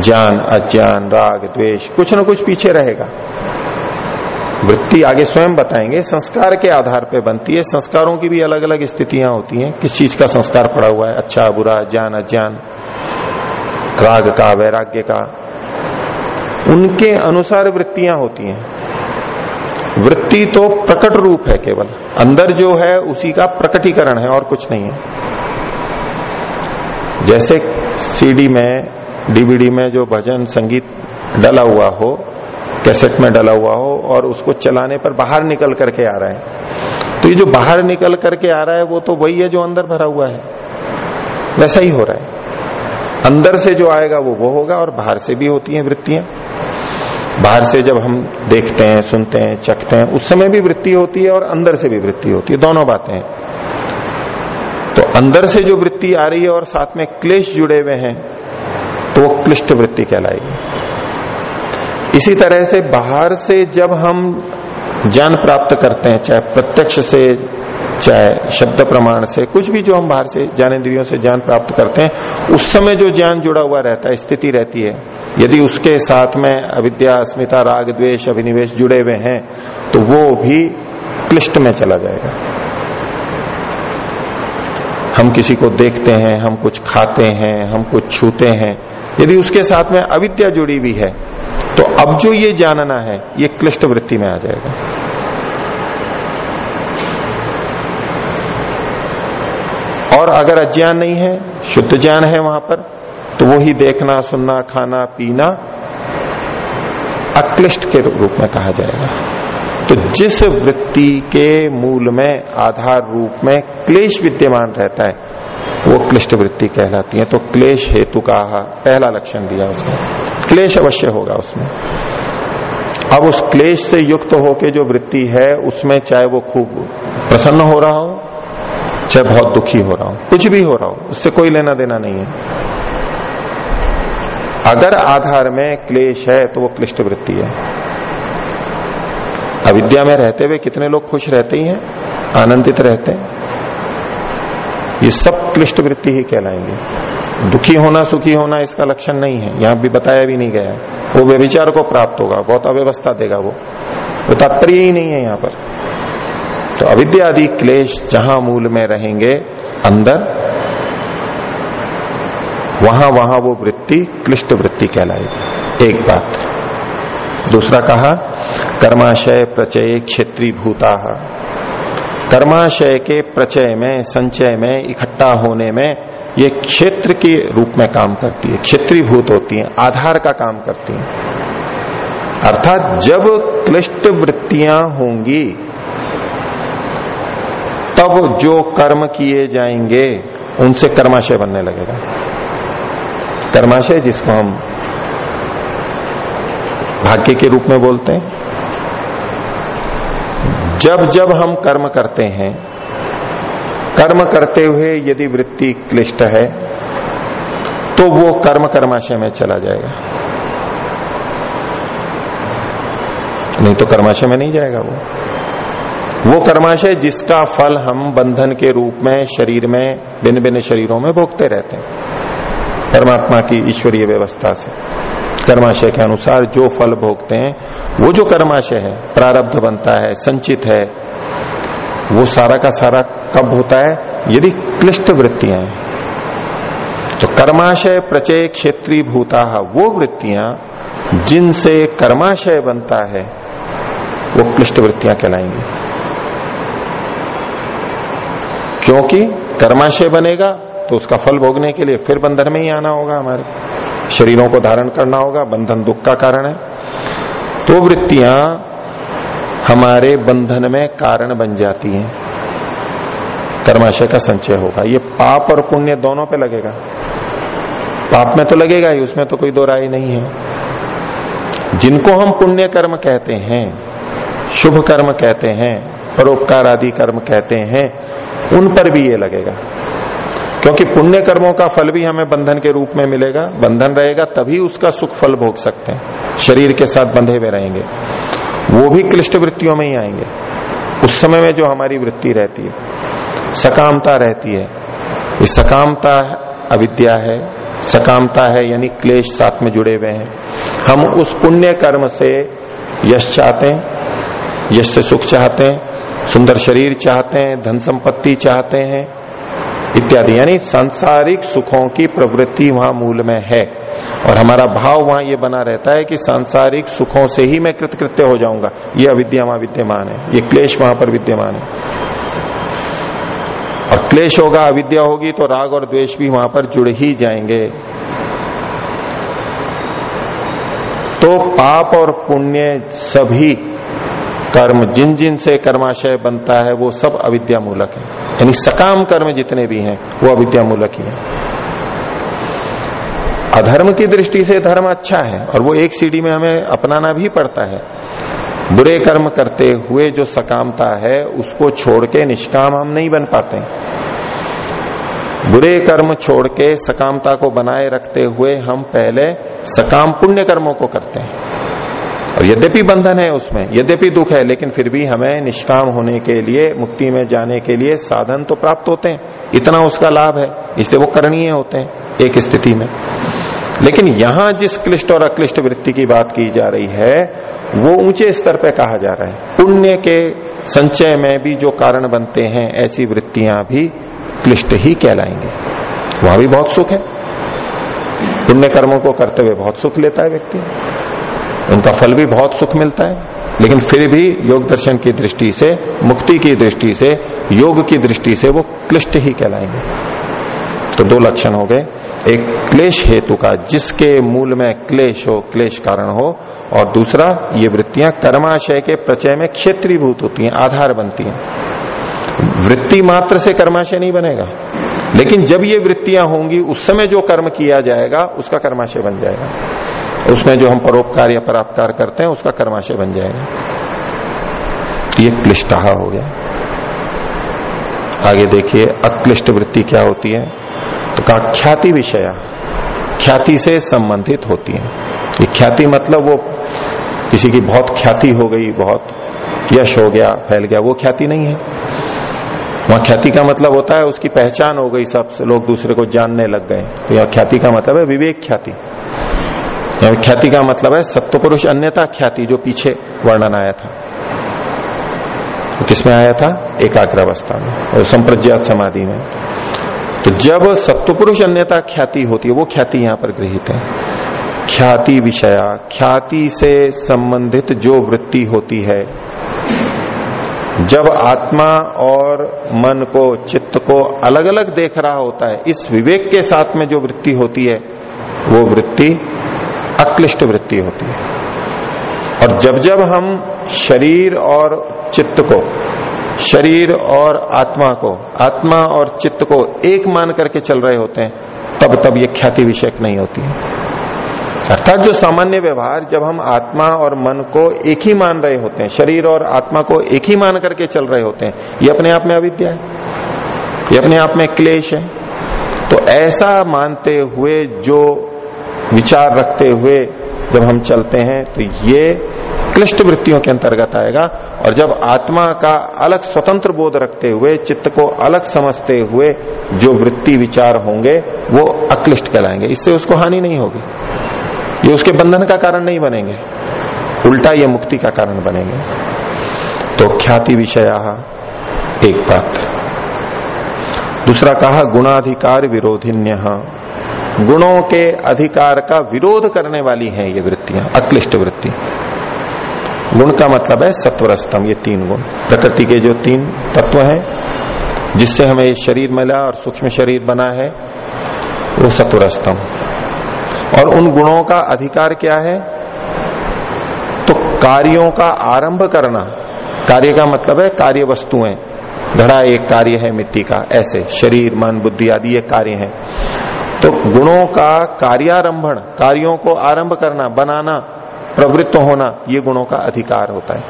S1: ज्ञान, अज्ञान, राग, द्वेष, कुछ न कुछ पीछे रहेगा। वृत्ति आगे स्वयं बताएँगे, संस्कार के आधार पर बनती है। संस्कारों की भी अलग अलग स्थितियाँ होती हैं। किस चीज़ का संस्कार पड़ा हुआ है? अच्छा बुरा ज्ञान अज्ञान, राग का, वैराग्य का। उनके अनुसार वृत्तियाँ होती हैं। वृत्ति तो प्रकट रूप है केवल। अंदर जो है, उसी का प्रकटीकरण है, और कुछ नहीं है। जैसे सीडी में डीवीडी में जो भजन, संगीत डला हुआ हो कैसेट में डला हुआ हो और उसको चलाने पर बाहर निकल करके आ रहा है। तो ये जो बाहर निकल करके आ रहा है, वो तो वही है जो अंदर भरा हुआ है। वैसा ही हो रहा है। अंदर से जो आएगा, वो वो होगा और बाहर से भी होती हैं वृत्तियाँ। बाहर से जब हम देखते हैं, सुनते हैं, चखते हैं, उस समय भी वृत्ति होती है और अंदर से भी वृत्ति होती है। दोनों बातें हैं। तो अंदर से जो वृत्ति आ रही है और साथ में क्लेश जुड़े हुए हैं तो वो क्लिष्ट वृत्ति कहलाएगी। इसी तरह से बाहर से जब हम ज्ञान प्राप्त करते हैं, चाहे प्रत्यक्ष से, चाहे शब्द प्रमाण से, कुछ भी जो हम बाहर से ज्ञानेन्द्रियों से ज्ञान प्राप्त करते हैं, उस समय जो ज्ञान जुड़ा हुआ रहता है, स्थिति रहती है। यदि उसके साथ में अविद्या, अस्मिता, राग, द्वेष, अभिनिवेश जुड़े हुए हैं तो वो भी क्लिष्ट में चला जाएगा। हम किसी को देखते हैं, हम कुछ खाते हैं, हम कुछ छूते हैं। यदि उसके साथ में अविद्या जुड़ी हुई है तो अब जो ये जानना है, ये क्लिष्ट वृत्ति में आ जाएगा। और अगर अज्ञान नहीं है, शुद्ध ज्ञान है वहाँ पर तो वो ही देखना, सुनना, खाना, पीना अक्लिष्ट के रूप में कहा जाएगा। तो जिस वृत्ति के मूल में, आधार रूप में क्लेश विद्यमान रहता है वो क्लिष्ट वृत्ति कहलाती है। तो क्लेश हेतु का पहला लक्षण दिया उसने। क्लेश अवश्य होगा उसमें। अब उस क्लेश से युक्त होके जो वृत्ति है, उसमें चाहे वो खूब प्रसन्न हो रहा हो, चाहे बहुत दुखी हो रहा हो, कुछ भी हो रहा हो, उससे कोई लेना देना नहीं है। अगर आधार में क्लेश है तो वो क्लिष्ट वृत्ति है। अविद्या में रहते हुए कितने लोग खुश रहते ही हैं, आनंदित रहते हैं। ये सब क्लिष्ट वृत्ति ही कहलाएँगे। दुखी होना, सुखी होना इसका लक्षण नहीं है। यहाँ भी बताया भी नहीं गया है। वो व्यविचार को प्राप्त होगा, बहुत अव्यवस्था देगा वो। वो तात्पर्य ही नहीं है यहाँ पर। तो अविद्या आदि क्लेश जहाँ मूल में रहेंगे, अंदर, वहाँ वहाँ वो वृत्ति, क्लिष्ट वृत्ति कहलाएगी। एक बात। दूसरा कहा, कर्माशय प्रचय क्षेत्रीय भूता। कर्माशय के प्रचय में, संचय में, इकट्ठा होने में, ये क्षेत्र के रूप में काम करती है। क्षेत्रीय भूत होती है, आधार का काम करती है। अर्थात जब क्लिष्ट वृत्तियाँ होंगी, तब जो कर्म किए जाएँगे, उनसे कर्माशय बनने लगेगा। कर्माशय जिसको हम भाग्य के रूप में बोलते हैं जब जब हम कर्म करते हैं, कर्म करते हुए यदि वृत्ति क्लिष्ट है तो वो कर्म कर्माशय में चला जाएगा। नहीं तो कर्माशय में नहीं जाएगा वो। वो कर्माशय जिसका फल हम बंधन के रूप में, शरीर में भिन्न भिन्न शरीरों में भोगते रहते हैं। परमात्मा की ईश्वरीय व्यवस्था से। कर्माशय के अनुसार जो फल भोगते हैं, वो जो कर्माशय है, प्रारब्ध बनता है, संचित है, वो सारा का सारा कब होता है? यदि क्लिष्ट वृत्तियाँ हैं। तो कर्माशय प्रचय क्षेत्रीय भूता वो वृत्तियाँ, जिनसे कर्माशय बनता है, वो क्लिष्ट वृत्तियाँ कहलाएँगी। क्योंकि कर्माशय बनेगा तो उसका फल भोगने के लिए फिर बंधन में ही आना होगा हमारे। शरीरों को धारण करना होगा, बंधन दुख का कारण है। तो वृत्तियाँ हमारे बंधन में कारण बन जाती हैं। कर्माशय का संचय होगा। ये पाप और पुण्य दोनों पे लगेगा। पाप में तो लगेगा ही, उसमें तो कोई दो राय नहीं है। जिनको हम पुण्य कर्म कहते हैं, शुभ कर्म कहते हैं, परोपकार आदि कर्म कहते हैं, उन पर भी ये लगेगा। क्योंकि पुण्य कर्मों का फल भी हमें बंधन के रूप में मिलेगा, बंधन रहेगा, तभी उसका सुख फल भोग सकते हैं। शरीर के साथ बंधे हुए रहेंगे। वो भी क्लिष्ट वृत्तियों में ही आएँगे। उस समय में जो हमारी वृत्ति रहती है, सकामता रहती है, ये सकामता अविद्या है, सकामता है यानी क्लेश साथ में जुड़े हुए हैं। हम उस पुण्य कर्म से यश चाहते हैं, यश से सुख चाहते हैं, सुंदर शरीर चाहते हैं, धन संपत्ति चाहते हैं इत्यादि। यानी सांसारिक सुखों की प्रवृत्ति वहाँ मूल में है। और हमारा भाव वहाँ ये बना रहता है कि सांसारिक सुखों से ही मैं कृतकृत्य हो जाऊँगा। ये अविद्या वहाँ विद्यमान है। ये क्लेश वहाँ पर विद्यमान है। और क्लेश होगा, अविद्या होगी तो राग और द्वेष भी वहाँ पर जुड़ ही जाएँगे। तो पाप और पुण्य सभी कर्म जिन जिन से कर्माशय बनता है, वो सब अविद्या मूलक है। यानी सकाम कर्म जितने भी हैं, वो अविद्या मूलक ही है। अधर्म की दृष्टि से धर्म अच्छा है, और वो एक सीढ़ी में हमें अपनाना भी पड़ता है। बुरे कर्म करते हुए जो सकामता है, उसको छोड़ के निष्काम हम नहीं बन पाते। बुरे कर्म छोड़ के सकामता को बनाए रखते हुए हम पहले सकाम पुण्य कर्मों को करते हैं। और यद्यपि बंधन है उसमें, यद्यपि दुख है, लेकिन फिर भी हमें निष्काम होने के लिए, मुक्ति में जाने के लिए साधन तो प्राप्त होते हैं। इतना उसका लाभ है, इसलिए वो करणीय होते हैं एक स्थिति में। लेकिन यहाँ जिस क्लिष्ट और अक्लिष्ट वृत्ति की बात की जा रही है, वो ऊँचे स्तर पर कहा जा रहा है। पुण्य के संचय में भी जो कारण बनते हैं, ऐसी वृत्तियाँ भी क्लिष्ट ही कहलाएँगे। वहाँ भी बहुत सुख है। पुण्य कर्मों को करते हुए बहुत सुख लेता है व्यक्ति। उनका फल भी बहुत सुख मिलता है। लेकिन फिर भी योग दर्शन की दृष्टि से, मुक्ति की दृष्टि से, योग की दृष्टि से वो क्लिष्ट ही कहलाएँगे। तो दो लक्षण हो गए। एक क्लेश हेतु का, जिसके मूल में क्लेश हो, क्लेश कारण हो, और दूसरा, ये वृत्तियाँ कर्माशय के प्रचय में क्षेत्रीभूत होती हैं, आधार बनती हैं। वृत्ति मात्र से कर्माशय नहीं बनेगा। लेकिन जब ये वृत्तियाँ होंगी, उस समय जो कर्म किया जाएगा, उसका कर्माशय बन जाएगा। उसमें जो हम परोपकार या परापकार करते हैं, उसका कर्माशय बन जाएगा। ये क्लिष्टहा हो गया। आगे देखिए, अक्लिष्ट वृत्ति क्या होती है? तो कहा, ख्याति विषया, ख्याति से संबंधित होती है। ये ख्याति मतलब वो किसी की बहुत ख्याति हो गई, बहुत यश हो गया, फैल गया, वो ख्याति नहीं है। वहाँ ख्याति का मतलब होता है, उसकी पहचान हो गई, सब लोग दूसरे को जानने लग गए। तो ख्याति का मतलब है विवेक ख्याति। ख्याति का मतलब है सत्य पुरुष अन्यता ख्याति, जो पीछे वर्णन आया था। किसमें आया था? एकाग्र अवस्था में, और संप्रज्ञात समाधि में। तो जब सत्वपुरुष अन्यता ख्याति होती है, वो ख्याति यहाँ पर गृहित है। ख्याति विषया, ख्याति से संबंधित जो वृत्ति होती है, जब आत्मा और मन को, चित्त को अलग अलग देख रहा होता है, इस विवेक के साथ में जो वृत्ति होती है, वो वृत्ति अक्लिष्ट वृत्ति होती है। और जब जब हम शरीर और चित्त को, शरीर और आत्मा को, आत्मा और चित्त को एक मान करके चल रहे होते हैं, तब तब ये ख्याति विषयक नहीं होती है। अर्थात जो सामान्य व्यवहार जब हम आत्मा और मन को एक ही मान रहे होते हैं, शरीर और आत्मा को एक ही मान करके चल रहे होते हैं, ये अपने आप में अविद्या है। ये अपने आप में क्लेश है। तो ऐसा मानते हुए जो विचार रखते हुए जब हम चलते हैं तो ये क्लिष्ट वृत्तियों के अंतर्गत आएगा। और जब आत्मा का अलग स्वतंत्र बोध रखते हुए, चित्त को अलग समझते हुए जो वृत्ति विचार होंगे, वो अक्लिष्ट कहलाएँगे। इससे उसको हानि नहीं होगी। ये उसके बंधन का कारण नहीं बनेंगे। उल्टा ये मुक्ति का कारण बनेंगे। तो ख्याति विषय एक बात दूसरा कहा, गुणाधिकार विरोधिन्य। गुणों के अधिकार का विरोध करने वाली हैं ये वृत्तियाँ, अक्लिष्ट वृत्ति। गुण का मतलब है सत्वरस्तम, ये तीन गुण। प्रकृति के जो तीन तत्व हैं, जिससे हमें ये शरीर मिला और सूक्ष्म शरीर बना है, वो सत्वरस्तम। और उन गुणों का अधिकार क्या है? तो कार्यों का आरंभ करना। कार्य का मतलब है कार्य वस्तुएँ। घड़ा एक कार्य है मिट्टी का, ऐसे। शरीर, मन, बुद्धि आदि ये कार्य है। तो गुणों का कार्यारंभण, कार्यों को आरंभ करना, बनाना, प्रवृत्त होना, ये गुणों का अधिकार होता है।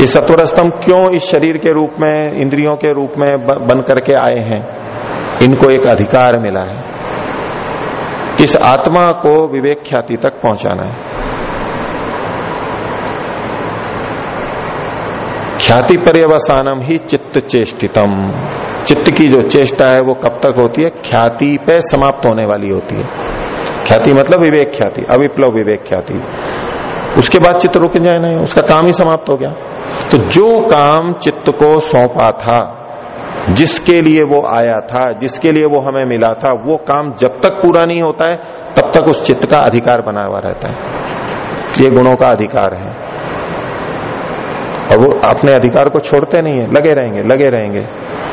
S1: ये सत्वर स्तंभ क्यों इस शरीर के रूप में, इंद्रियों के रूप में बन करके आए हैं? इनको एक अधिकार मिला है। इस आत्मा को विवेक ख्याति तक पहुंचाना है। ख्याति पर्यवसानम ही चित्त चेष्टितम। चित्त की जो चेष्टा है वो कब तक होती है? ख्याति पे समाप्त होने वाली होती है। ख्याति मतलब विवेक ख्याति, अविप्लव विवेक ख्याति। उसके बाद चित्त रुक जाए नहीं उसका काम ही समाप्त हो गया। तो जो काम चित्त को सौंपा था, जिसके लिए वो आया था, जिसके लिए वो हमें मिला था, वो काम जब तक पूरा नहीं होता है, तब तक उस चित्त का अधिकार बना हुआ रहता है। ये गुणों का अधिकार है। और वो अपने अधिकार को छोड़ते नहीं है, लगे रहेंगे लगे रहेंगे।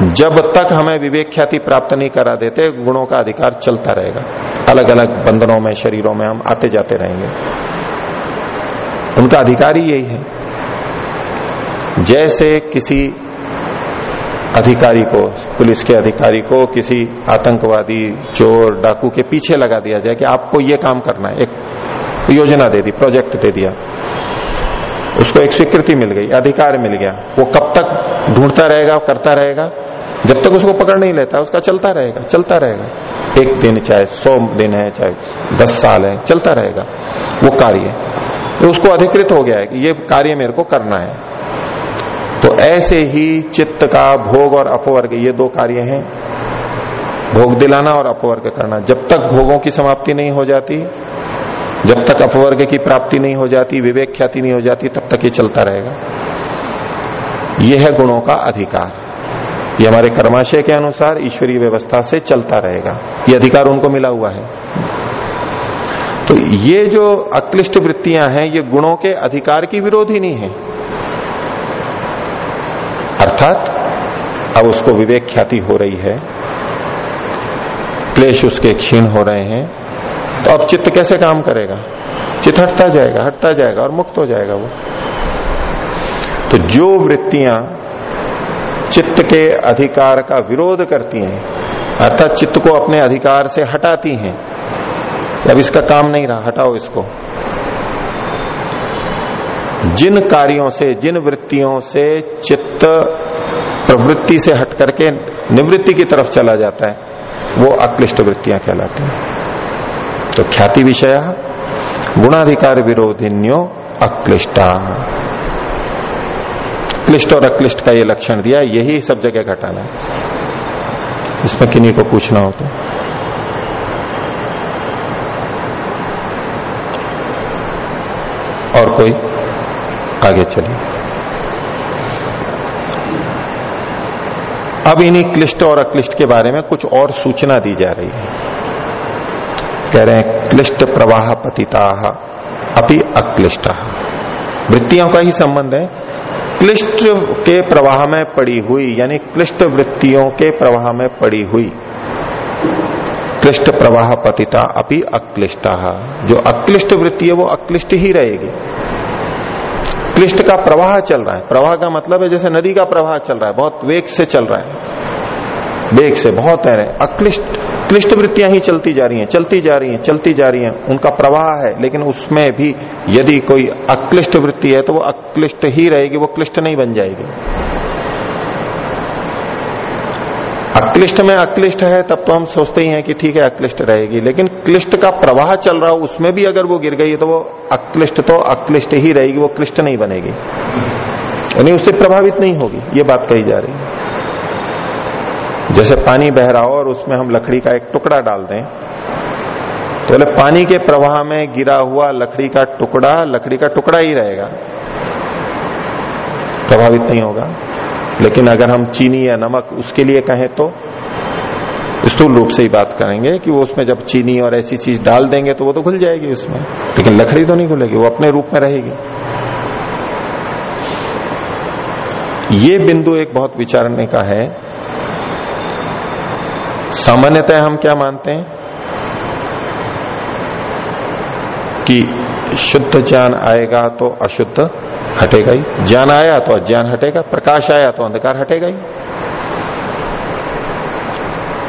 S1: जब तक हमें विवेक ख्याति प्राप्त नहीं करा देते, गुणों का अधिकार चलता रहेगा। अलग अलग बंधनों में, शरीरों में हम आते जाते रहेंगे। उनका अधिकार ही यही है। जैसे किसी अधिकारी को, पुलिस के अधिकारी को किसी आतंकवादी चोर, डाकू के पीछे लगा दिया जाए कि आपको ये काम करना है, एक योजना दे दी, प्रोजेक्ट दे दिया। उसको एक स्वीकृति मिल गई, अधिकार मिल गया। वो कब तक ढूंढता रहेगा, करता रहेगा? जब तक उसको पकड़ नहीं लेता, उसका चलता रहेगा चलता रहेगा। एक दिन चाहे सौ दिन है, चाहे दस साल है, चलता रहेगा। वो कार्य। तो उसको अधिकृत हो गया है कि ये कार्य मेरे को करना है। तो ऐसे ही चित्त का भोग और अपवर्ग, ये दो कार्य हैं। भोग दिलाना और अपवर्ग करना। जब तक भोगों की समाप्ति नहीं हो जाती, जब तक अपवर्ग की प्राप्ति नहीं हो जाती, विवेक ख्याति नहीं हो जाती, तब तक ये चलता रहेगा। यह है गुणों का अधिकार। ये हमारे कर्माशय के अनुसार ईश्वरीय व्यवस्था से चलता रहेगा। ये अधिकार उनको मिला हुआ है। तो ये जो अक्लिष्ट वृत्तियाँ हैं, ये गुणों के अधिकार की विरोधी नहीं है। अर्थात, अब उसको विवेक ख्याति हो रही है, क्लेश उसके क्षीण हो रहे हैं तो अब चित्त कैसे काम करेगा? चित्त हटता जाएगा हटता जाएगा और मुक्त हो जाएगा वो। तो जो वृत्तियाँ चित्त के अधिकार का विरोध करती हैं, अर्थात चित्त को अपने अधिकार से हटाती हैं। अब इसका काम नहीं रहा, हटाओ इसको। जिन कार्यों से, जिन वृत्तियों से चित्त प्रवृत्ति से हट करके निवृत्ति की तरफ़ चला जाता है, वो अक्लिष्ट वृत्तियाँ कहलाती हैं। तो ख्याति विषय, गुणाधिकार विरोधिन्यो अक्लिष्टा। क्लिष्ट और अक्लिष्ट का ये लक्षण दिया, यही सब जगह घटाना है। इसमें किन्हीं को पूछना हो तो। और कोई? आगे चलिए। अब इन्हीं क्लिष्ट और अक्लिष्ट के बारे में कुछ और सूचना दी जा रही है। कह रहे हैं, क्लिष्ट प्रवाह पतिता अपि अक्लिष्ट। वृत्तियों का ही संबंध है। क्लिष्ट के प्रवाह में पड़ी हुई, यानी क्लिष्ट वृत्तियों के प्रवाह में पड़ी हुई। क्लिष्ट प्रवाह पतिता अपनी अक्लिष्टा। जो अक्लिष्ट वृत्ति है, वो अक्लिष्ट ही रहेगी। क्लिष्ट का प्रवाह चल रहा है। प्रवाह का मतलब है, जैसे नदी का प्रवाह चल रहा है, बहुत वेग से चल रहा है। वेग से बहुत है, अक्लिष्ट क्लिष्ट वृत्तियाँ ही चलती जा रही हैं, चलती जा रही हैं, चलती जा रही हैं। उनका प्रवाह है, लेकिन उसमें भी यदि कोई अक्लिष्ट वृत्ति है तो वो अक्लिष्ट ही रहेगी, वो क्लिष्ट नहीं बन जाएगी। अक्लिष्ट में अक्लिष्ट है, तब तो हम सोचते ही हैं कि ठीक है, अक्लिष्ट रहेगी। लेकिन क्लिष्ट का प्रवाह चल रहा हो उसमें भी अगर वो गिर गई तो वो अक्लिष्ट तो अक्लिष्ट ही रहेगी, वो क्लिष्ट नहीं बनेगी। यानी उससे प्रभावित नहीं होगी, ये बात कही जा रही है। जैसे पानी बह रहा हो और उसमें हम लकड़ी का एक टुकड़ा डाल दें तो बोले, पानी के प्रवाह में गिरा हुआ लकड़ी का टुकड़ा, लकड़ी का टुकड़ा ही रहेगा। प्रभावित नहीं होगा। लेकिन अगर हम चीनी या नमक उसके लिए कहें तो स्थूल रूप से ही बात करेंगे कि वो उसमें जब चीनी और ऐसी चीज़ डाल देंगे तो वो तो घुल जाएगी उसमें। लेकिन लकड़ी तो नहीं खुलेगी वो अपने रूप में रहेगी। ये बिंदु एक बहुत विचारने का है सामान्यतः हम क्या मानते हैं? कि शुद्ध ज्ञान आएगा तो अशुद्ध हटेगा ही। ज्ञान आया तो अज्ञान हटेगा, प्रकाश आया तो अंधकार हटेगा ही।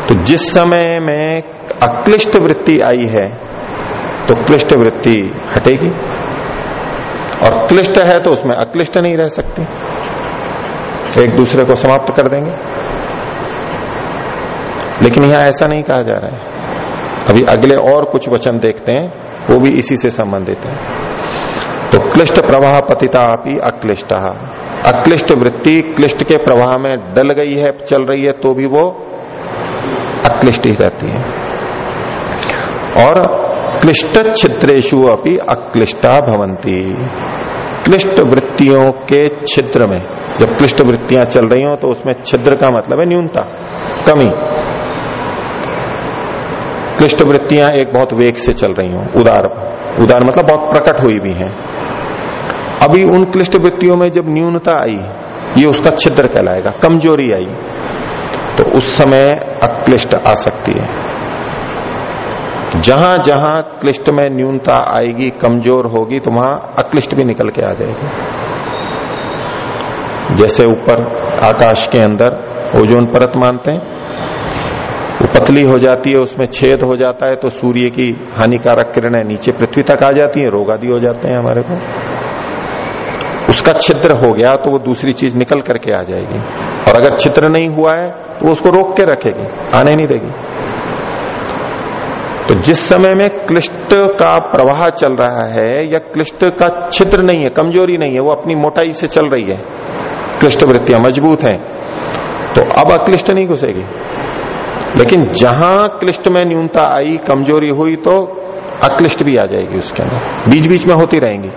S1: तो जिस समय में अक्लिष्ट वृत्ति आई है तो क्लिष्ट वृत्ति हटेगी। और क्लिष्ट है तो उसमें अक्लिष्ट नहीं रह सकती। एक दूसरे को समाप्त कर देंगे। लेकिन यहाँ ऐसा नहीं कहा जा रहा है। अभी अगले और कुछ वचन देखते हैं, वो भी इसी से संबंधित है। तो क्लिष्ट प्रवाह पतिता अपनी अक्लिष्ट। अक्लिष्ट वृत्ति क्लिष्ट के प्रवाह में डल गई है, चल रही है तो भी वो अक्लिष्ट ही रहती है। और क्लिष्ट छिद्रेशु अपनी अक्लिष्टा भवंती क्लिष्ट वृत्तियों के छिद्र में, जब क्लिष्ट वृत्तियाँ चल रही हो तो उसमें छिद्र का मतलब है न्यूनता, कमी। क्लिष्ट वृत्तियाँ एक बहुत वेग से चल रही हो, उदार। उदार मतलब बहुत प्रकट हुई भी हैं। अभी उन क्लिष्ट वृत्तियों में जब न्यूनता आई, ये उसका छिद्र कहलाएगा, कमज़ोरी आई तो उस समय अक्लिष्ट आ सकती है। जहाँ जहाँ क्लिष्ट में न्यूनता आएगी, कमज़ोर होगी तो वहाँ अक्लिष्ट भी निकल के आ जाएगी। जैसे ऊपर आकाश के अंदर ओजोन परत मानते हैं पतली हो जाती है, उसमें छेद हो जाता है तो सूर्य की हानिकारक किरणें नीचे पृथ्वी तक आ जाती है रोग आदि हो जाते हैं हमारे को। उसका छिद्र हो गया तो वो दूसरी चीज़ निकल करके आ जाएगी। और अगर छिद्र नहीं हुआ है तो उसको रोक के रखेगी, आने नहीं देगी। तो जिस समय में क्लिष्ट का प्रवाह चल रहा है, या क्लिष्ट का छिद्र नहीं है, कमज़ोरी नहीं है, वो अपनी मोटाई से चल रही है, क्लिष्ट वृत्तियाँ मज़बूत हैं तो अब अक्लिष्ट नहीं घुसेगी। लेकिन जहाँ क्लिष्ट में न्यूनता आई, कमज़ोरी हुई तो अक्लिष्ट भी आ जाएगी उसके अंदर। बीच बीच में होती रहेंगी।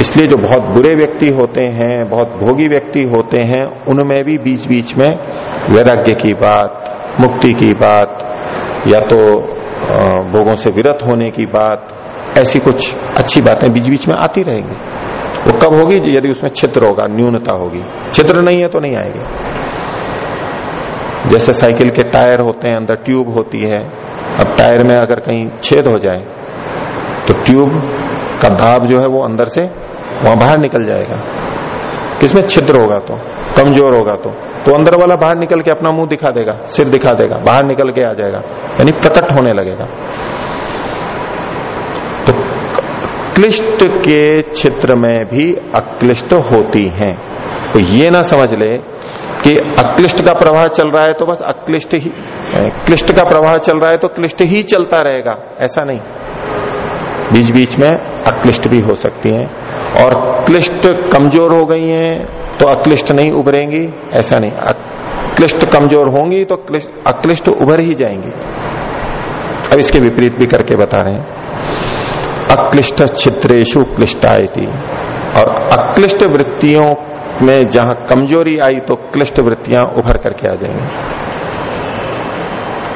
S1: इसलिए जो बहुत बुरे व्यक्ति होते हैं, बहुत भोगी व्यक्ति होते हैं, उनमें भी बीच बीच में वैराग्य की बात, मुक्ति की बात, या तो भोगों से विरत होने की बात, ऐसी कुछ अच्छी बातें बीच बीच में आती रहेंगी। वो कब होगी? यदि उसमें छिद्र होगा, न्यूनता होगी। छिद्र नहीं है तो नहीं आएगी। जैसे साइकिल के टायर होते हैं, अंदर ट्यूब होती है, अब टायर में अगर कहीं छेद हो जाए तो ट्यूब का दाब जो है वो अंदर से वहाँ बाहर निकल जाएगा। किसमें छिद्र होगा तो? कमज़ोर होगा तो? तो अंदर वाला बाहर निकल के अपना मुँह दिखा देगा, सिर दिखा देगा, बाहर निकल के आ जाएगा, यानी प्रकट होने लगेगा। तो क्लिष्ट के क्षेत्र में भी अक्लिष्ट होती हैं। तो ये ना समझ ले कि अक्लिष्ट का प्रवाह चल रहा है तो बस अक्लिष्ट ही क्लिष्ट का प्रवाह चल रहा है तो क्लिष्ट ही चलता रहेगा, ऐसा नहीं। बीच बीच में अक्लिष्ट भी हो सकती हैं, और क्लिष्ट कमज़ोर हो गई हैं तो अक्लिष्ट नहीं उभरेंगी, ऐसा नहीं। अक्लिष्ट कमज़ोर होंगी तो अक्लिष्ट उभर ही जाएँगी। अब इसके विपरीत भी करके बता रहे हैं। अक्लिष्ट छिद्रेशु क्लिष्टायती, और अक्लिष्ट वृत्तियों में जहाँ कमज़ोरी आई तो क्लिष्ट वृत्तियाँ उभर करके आ जाएँगी।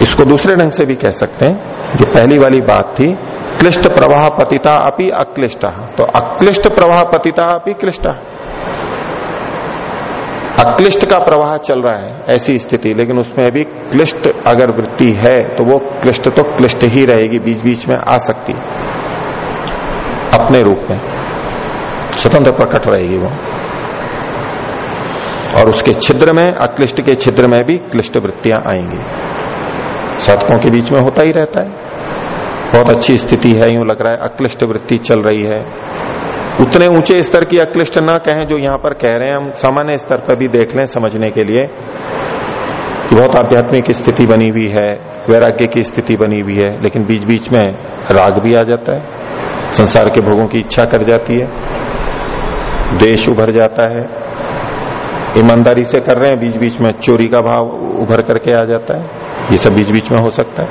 S1: इसको दूसरे ढंग से भी कह सकते हैं, जो पहली वाली बात थी, क्लिष्ट प्रवाह पतिता अपनी अक्लिष्ट। तो अक्लिष्ट प्रवाह पतिता अपनी क्लिष्ट। अक्लिष्ट का प्रवाह चल रहा है, ऐसी स्थिति, लेकिन उसमें अभी क्लिष्ट अगर वृत्ति है तो वो क्लिष्ट तो क्लिष्ट ही रहेगी बीच बीच में आ सकती अपने रूप में। स्वतंत्र प्रकट रहेगी वो। और उसके छिद्र में, अक्लिष्ट के छिद्र में भी क्लिष्ट वृत्तियाँ आएँगी। साधकों के बीच में होता ही रहता है। बहुत अच्छी स्थिति है, यूँ लग रहा है, अक्लिष्ट वृत्ति चल रही है। उतने ऊँचे स्तर की अक्लिष्ट ना कहें जो यहाँ पर कह रहे हैं। हम सामान्य स्तर पर भी देख लें समझने के लिए कि बहुत आध्यात्मिक स्थिति बनी हुई है, वैराग्य की स्थिति बनी हुई है, लेकिन बीच बीच में राग भी आ जाता है, संसार के भोगों की इच्छा कर जाती है, देश उभर जाता है ईमानदारी से कर रहे हैं बीच बीच में चोरी का भाव उभर करके आ जाता है। ये सब बीच बीच में हो सकता है।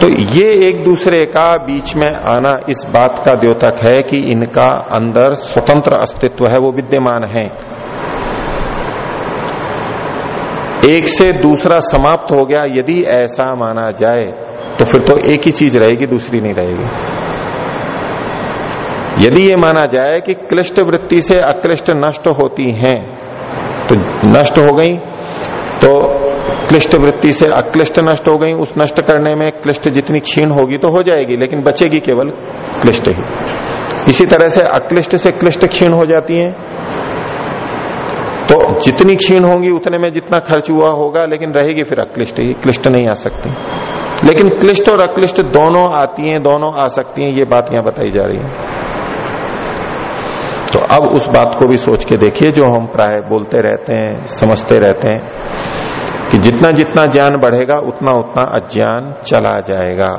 S1: तो ये एक दूसरे का बीच में आना इस बात का द्योतक है कि इनका अंदर स्वतंत्र अस्तित्व है, वो विद्यमान है। एक से दूसरा समाप्त हो गया, यदि ऐसा माना जाए तो फिर तो एक ही चीज़ रहेगी, दूसरी नहीं रहेगी। यदि ये माना जाए कि क्लिष्ट वृत्ति से अक्लिष्ट नष्ट होती हैं तो नष्ट हो गई तो क्लिष्ट वृत्ति से अक्लिष्ट नष्ट हो गई, उस नष्ट करने में क्लिष्ट जितनी क्षीण होगी तो हो जाएगी, लेकिन बचेगी केवल क्लिष्ट ही। इसी तरह से अक्लिष्ट से क्लिष्ट क्षीण हो जाती है तो जितनी क्षीण होंगी उतने में जितना खर्च हुआ होगा, लेकिन रहेगी फिर अक्लिष्ट ही, क्लिष्ट नहीं आ सकती। लेकिन क्लिष्ट और अक्लिष्ट दोनों आती हैं, दोनों आ सकती हैं, ये बात यहाँ बताई जा रही है। तो अब उस बात को भी सोच के देखिए जो हम प्राय बोलते रहते हैं, समझते रहते हैं, कि जितना जितना ज्ञान बढ़ेगा, उतना उतना अज्ञान चला जाएगा।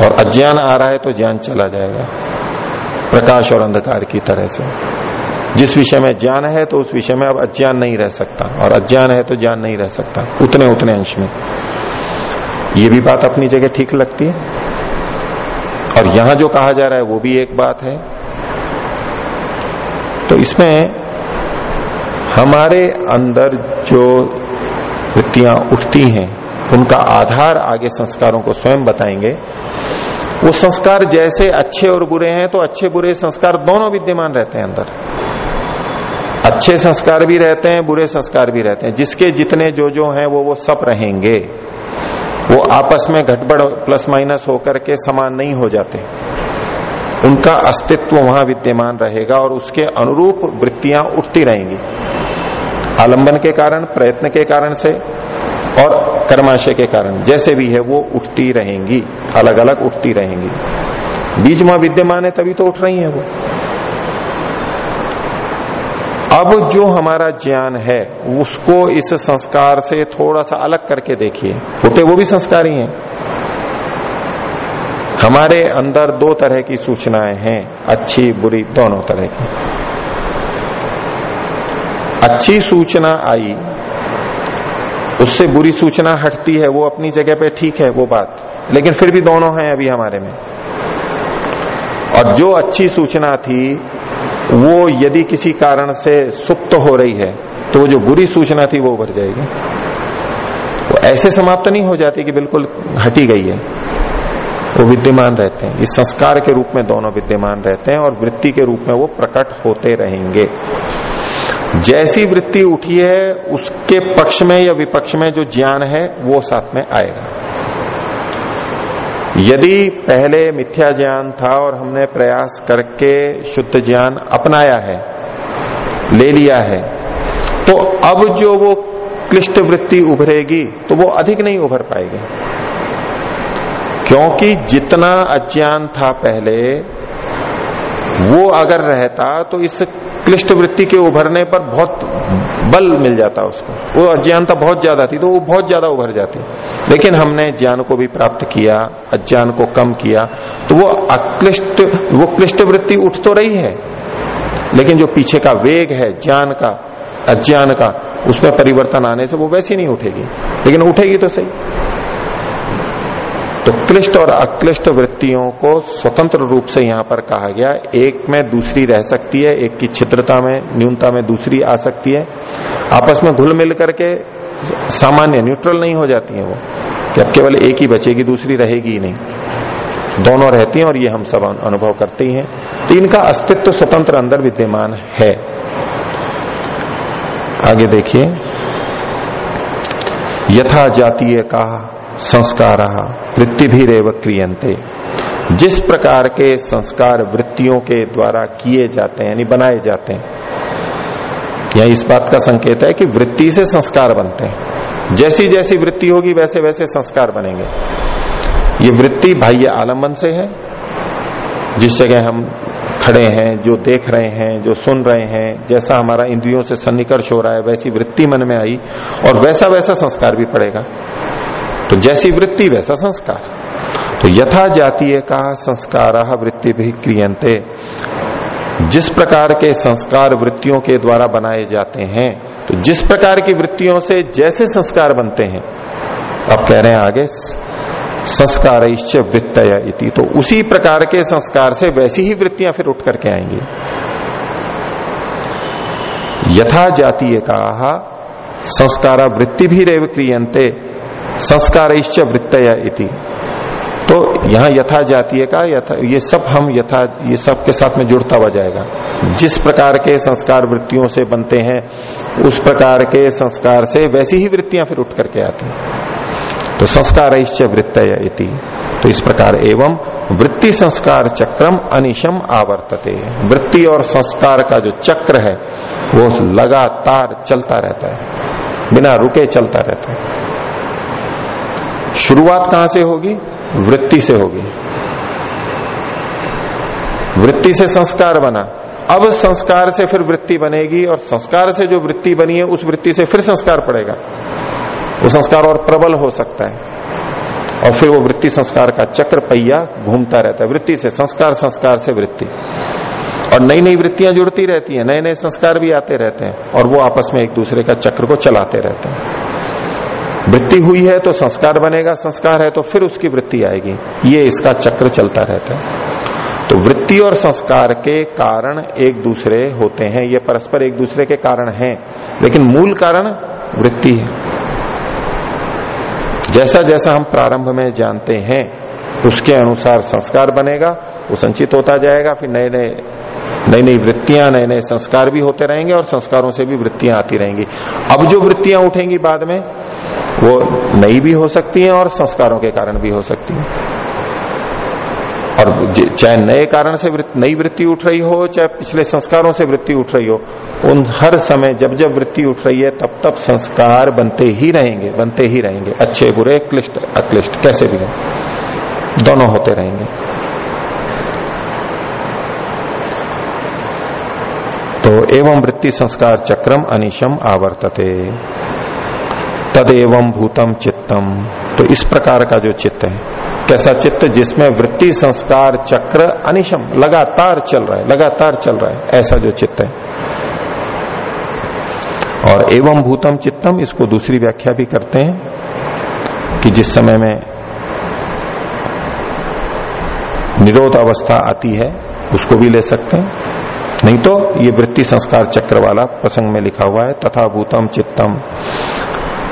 S1: और अज्ञान आ रहा है तो ज्ञान चला जाएगा, प्रकाश और अंधकार की तरह से। जिस विषय में ज्ञान है तो उस विषय में अब अज्ञान नहीं रह सकता, और अज्ञान है तो ज्ञान नहीं रह सकता, उतने उतने अंश में। ये भी बात अपनी जगह ठीक लगती है? और यहाँ जो कहा जा रहा है, वो भी एक बात है तो इसमें हमारे अंदर जो वृत्तियाँ उठती हैं, उनका आधार आगे संस्कारों को स्वयं बताएँगे। वो संस्कार जैसे अच्छे और बुरे हैं तो अच्छे बुरे संस्कार दोनों विद्यमान रहते हैं अंदर। अच्छे संस्कार भी रहते हैं, बुरे संस्कार भी रहते हैं। जिसके जितने जो जो हैं, वो वो सब रहेंगे। वो आपस में घटबड़ प्लस माइनस होकर के समान नहीं हो जाते। उनका अस्तित्व वहाँ विद्यमान रहेगा और उसके अनुरूप वृत्तियाँ उठती रहेंगी। आलंबन के कारण, प्रयत्न के कारण से और कर्माशय के कारण जैसे भी है वो उठती रहेंगी अलग अलग उठती रहेंगी। बीज वहाँ विद्यमान है तभी तो उठ रही है वो। अब जो हमारा ज्ञान है, उसको इस संस्कार से थोड़ा सा अलग करके देखिए। होते वो भी संस्कार ही हैं। हमारे अंदर दो तरह की सूचनाएँ हैं, अच्छी, बुरी, दोनों तरह की। अच्छी सूचना आई, उससे बुरी सूचना हटती है, वो अपनी जगह पे ठीक है, वो बात। लेकिन फिर भी दोनों हैं अभी हमारे में। और जो अच्छी सूचना थी, वो यदि किसी कारण से सुप्त हो रही है तो वो जो बुरी सूचना थी, वो उभर जाएगी। वो ऐसे समाप्त नहीं हो जाती कि बिल्कुल हटी गई है। वो विद्यमान रहते हैं। इस संस्कार के रूप में दोनों विद्यमान रहते हैं और वृत्ति के रूप में वो प्रकट होते रहेंगे। जैसी वृत्ति उठी है, उसके पक्ष में या विपक्ष में जो ज्ञान है, वो साथ में आएगा। यदि पहले मिथ्या ज्ञान था और हमने प्रयास करके शुद्ध ज्ञान अपनाया है, ले लिया है तो अब जो वो क्लिष्ट वृत्ति उभरेगी तो वो अधिक नहीं उभर पाएगी। क्योंकि जितना अज्ञान था पहले, वो अगर रहता तो इस क्लिष्ट वृत्ति के उभरने पर बहुत बल मिल जाता उसको। वो अज्ञानता बहुत ज़्यादा थी तो वो बहुत ज़्यादा उभर जाती। लेकिन हमने ज्ञान को भी प्राप्त किया, अज्ञान को कम किया तो वो अक्लिष्ट, वो क्लिष्ट वृत्ति उठ तो रही है। लेकिन जो पीछे का वेग है, ज्ञान का, अज्ञान का, उसमें परिवर्तन आने से वो वैसी नहीं उठेगी। लेकिन उठेगी तो सही। तो क्लिष्ट और अक्लिष्ट वृत्तियों को स्वतंत्र रूप से यहाँ पर कहा गया। एक में दूसरी रह सकती है, एक की छिद्रता में, न्यूनता में दूसरी आ सकती है। आपस में घुल मिल करके सामान्य, न्यूट्रल नहीं हो जाती है वो, कि अब केवल एक ही बचेगी, दूसरी रहेगी ही नहीं। दोनों रहती हैं और ये हम सब अनुभव करते ही हैं। तो इनका अस्तित्व स्वतंत्र अंदर विद्यमान है। आगे देखिए। यथा जातीय का संस्कार वृत्ति भी रेव क्रियंते जिस प्रकार के संस्कार वृत्तियों के द्वारा किए जाते हैं, यानी बनाए जाते हैं, यह इस बात का संकेत है कि वृत्ति से संस्कार बनते हैं। जैसी जैसी वृत्ति होगी वैसे वैसे संस्कार बनेंगे। ये वृत्ति बाह्य आलंबन से है। जिस जगह हम खड़े हैं, जो देख रहे हैं, जो सुन रहे हैं, जैसा हमारा इंद्रियों से सन्निकर्ष हो रहा है, वैसी वृत्ति मन में आई, और वैसा वैसा संस्कार भी पड़ेगा। तो जैसी वृत्ति वैसा संस्कार। तो यथा जातीय का संस्कार वृत्ति भी क्रियंते जिस प्रकार के संस्कार वृत्तियों के द्वारा बनाए जाते हैं तो जिस प्रकार की वृत्तियों से जैसे संस्कार बनते हैं, अब कह रहे हैं आगे संस्कार वृत्तया इति। तो उसी प्रकार के संस्कार से वैसी ही वृत्तियाँ फिर उठ करके आएँगी। यथा जातीय का संस्कार वृत्ति भी रेव क्रियंते संस्कार वृत्तया इति। तो यहाँ यथा जातीय का यथा, ये सब हम यथा, ये सब के साथ में जुड़ता हुआ जाएगा। जिस प्रकार के संस्कार वृत्तियों से बनते हैं, उस प्रकार के संस्कार से वैसी ही वृत्तियाँ फिर उठ करके आती हैं। तो संस्कार इति। तो इस प्रकार एवं वृत्ति संस्कार चक्रम अनिशम आवर्तते। वृत्ति और संस्कार का जो चक्र है, वो लगातार चलता रहता है। बिना रुके चलता रहता है। शुरुआत कहाँ से होगी? वृत्ति से होगी। वृत्ति से संस्कार बना। अब संस्कार से फिर वृत्ति बनेगी और संस्कार से जो वृत्ति बनी है, उस वृत्ति से फिर संस्कार पड़ेगा। वो संस्कार और प्रबल हो सकता है। और फिर वो वृत्ति संस्कार का चक्र पहिया घूमता रहता है। वृत्ति से संस्कार संस्कार से वृत्ति। और नई नई वृत्तियाँ जुड़ती रहती हैं नए नए संस्कार भी आते रहते हैं और वो आपस में एक दूसरे का चक्र को चलाते रहते हैं। वृत्ति हुई है तो संस्कार बनेगा, संस्कार है तो फिर उसकी वृत्ति आएगी। ये इसका चक्र चलता रहता है। तो वृत्ति और संस्कार के कारण एक दूसरे होते हैं, ये परस्पर एक दूसरे के कारण हैं, लेकिन मूल कारण वृत्ति है। जैसा जैसा हम प्रारंभ में जानते हैं, उसके अनुसार संस्कार बनेगा, वो संचित होता जाएगा, फिर नए नए, नई नई वृत्तियाँ, नए नए संस्कार भी होते रहेंगे और संस्कारों से भी वृत्तियाँ आती रहेंगी। अब जो वृत्तियाँ उठेंगी बाद में वो नई भी हो सकती हैं और संस्कारों के कारण भी हो सकती हैं। और चाहे नए कारण से नई वृत्ति उठ रही हो, चाहे पिछले संस्कारों से वृत्ति उठ रही हो, उन हर समय जब जब वृत्ति उठ रही है, तब तब संस्कार बनते ही रहेंगे, बनते ही रहेंगे। अच्छे, बुरे, क्लिष्ट, अक्लिष्ट, कैसे भी हो। दोनों होते रहेंगे। तो एवं वृत्ति संस्कार चक्रम अनिशम आवर्तते। तदेवं भूतम चित्तम। तो इस प्रकार का जो चित्त है, कैसा चित्त जिसमें वृत्ति, संस्कार, चक्र, अनिशम लगातार चल रहा है, लगातार चल रहा है, ऐसा जो चित्त है। और एवं भूतम चित्तम, इसको दूसरी व्याख्या भी करते हैं कि जिस समय में निरोध अवस्था आती है, उसको भी ले सकते हैं। नहीं तो ये वृत्ति, संस्कार, चक्र वाला प्रसंग में लिखा हुआ है, तथा भूतम चित्तम।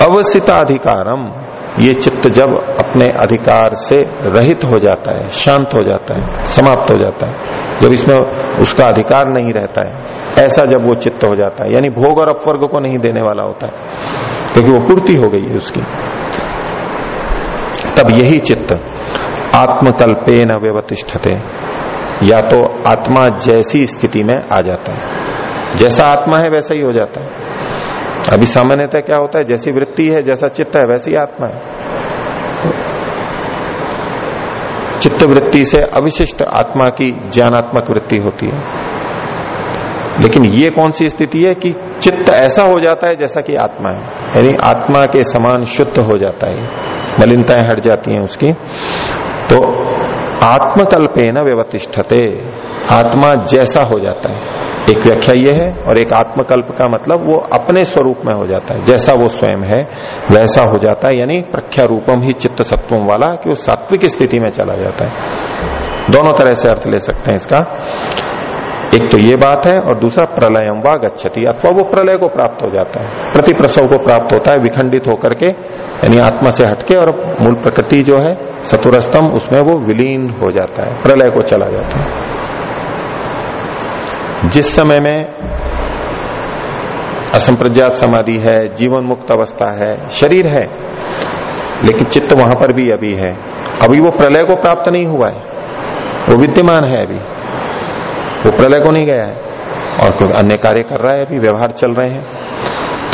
S1: अवसिताधिकारम ये चित्त जब अपने अधिकार से रहित हो जाता है, शांत हो जाता है, समाप्त हो जाता है, जब इसमें उसका अधिकार नहीं रहता है, ऐसा जब वो चित्त हो जाता है, यानी भोग और अपवर्ग को नहीं देने वाला होता है, क्योंकि वो पूर्ति हो गई है उसकी। तब यही चित्त आत्मकल्पे न व्यवतिष्ठते, या तो आत्मा जैसी स्थिति में आ जाता है। जैसा आत्मा है, वैसा ही हो जाता है। अभी सामान्यतः क्या होता है? जैसी वृत्ति है, जैसा चित्त है, वैसी आत्मा है। चित्त वृत्ति से अविशिष्ट आत्मा की ज्ञानात्मक वृत्ति होती है। लेकिन ये कौन सी स्थिति है कि चित्त ऐसा हो जाता है जैसा कि आत्मा है? यानी आत्मा के समान शुद्ध हो जाता है। मलिनताएँ हट जाती हैं उसकी। तो आत्मकल्पे न व्यवतिष्ठते। आत्मा जैसा हो जाता है। एक व्याख्या ये है और एक आत्मकल्प का मतलब वो अपने स्वरूप में हो जाता है। जैसा वो स्वयं है, वैसा हो जाता है। यानी प्रख्या रूपम ही चित्त सत्वम वाला कि वो सात्विक स्थिति में चला जाता है। दोनों तरह से अर्थ ले सकते हैं इसका। एक तो ये बात है और दूसरा प्रलयम व गच्छति, अथवा वो प्रलय को प्राप्त हो जाता है। प्रति प्रसव को प्राप्त होता है, विखंडित होकर के, यानी आत्मा से हटके और मूल प्रकृति जो है सतुरस्तम उसमें वो विलीन हो जाता है, प्रलय को चला जाता है। जिस समय में असंप्रज्ञात समाधि है जीवन मुक्त अवस्था है, शरीर है, लेकिन चित्त वहाँ पर भी अभी है। अभी वो प्रलय को प्राप्त नहीं हुआ है। वो विद्यमान है अभी। वो प्रलय को नहीं गया है। और कोई अन्य कार्य कर रहा है अभी, व्यवहार चल रहे हैं।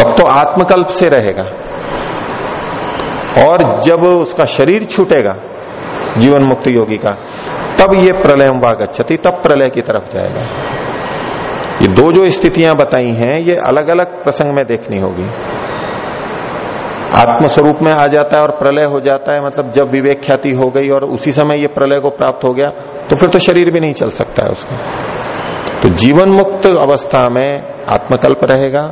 S1: तब तो आत्मकल्प से रहेगा। और जब उसका शरीर छूटेगा जीवन मुक्त योगी का, तब ये प्रलय वागच्छति, तब प्रलय की तरफ़ जाएगा। ये दो जो स्थितियाँ बताई हैं, ये अलग अलग प्रसंग में देखनी होगी। आत्मस्वरूप में आ जाता है और प्रलय हो जाता है मतलब जब विवेक ख्याति हो गई और उसी समय ये प्रलय को प्राप्त हो गया तो फिर तो शरीर भी नहीं चल सकता है उसका। तो जीवन मुक्त अवस्था में आत्मकल्प रहेगा,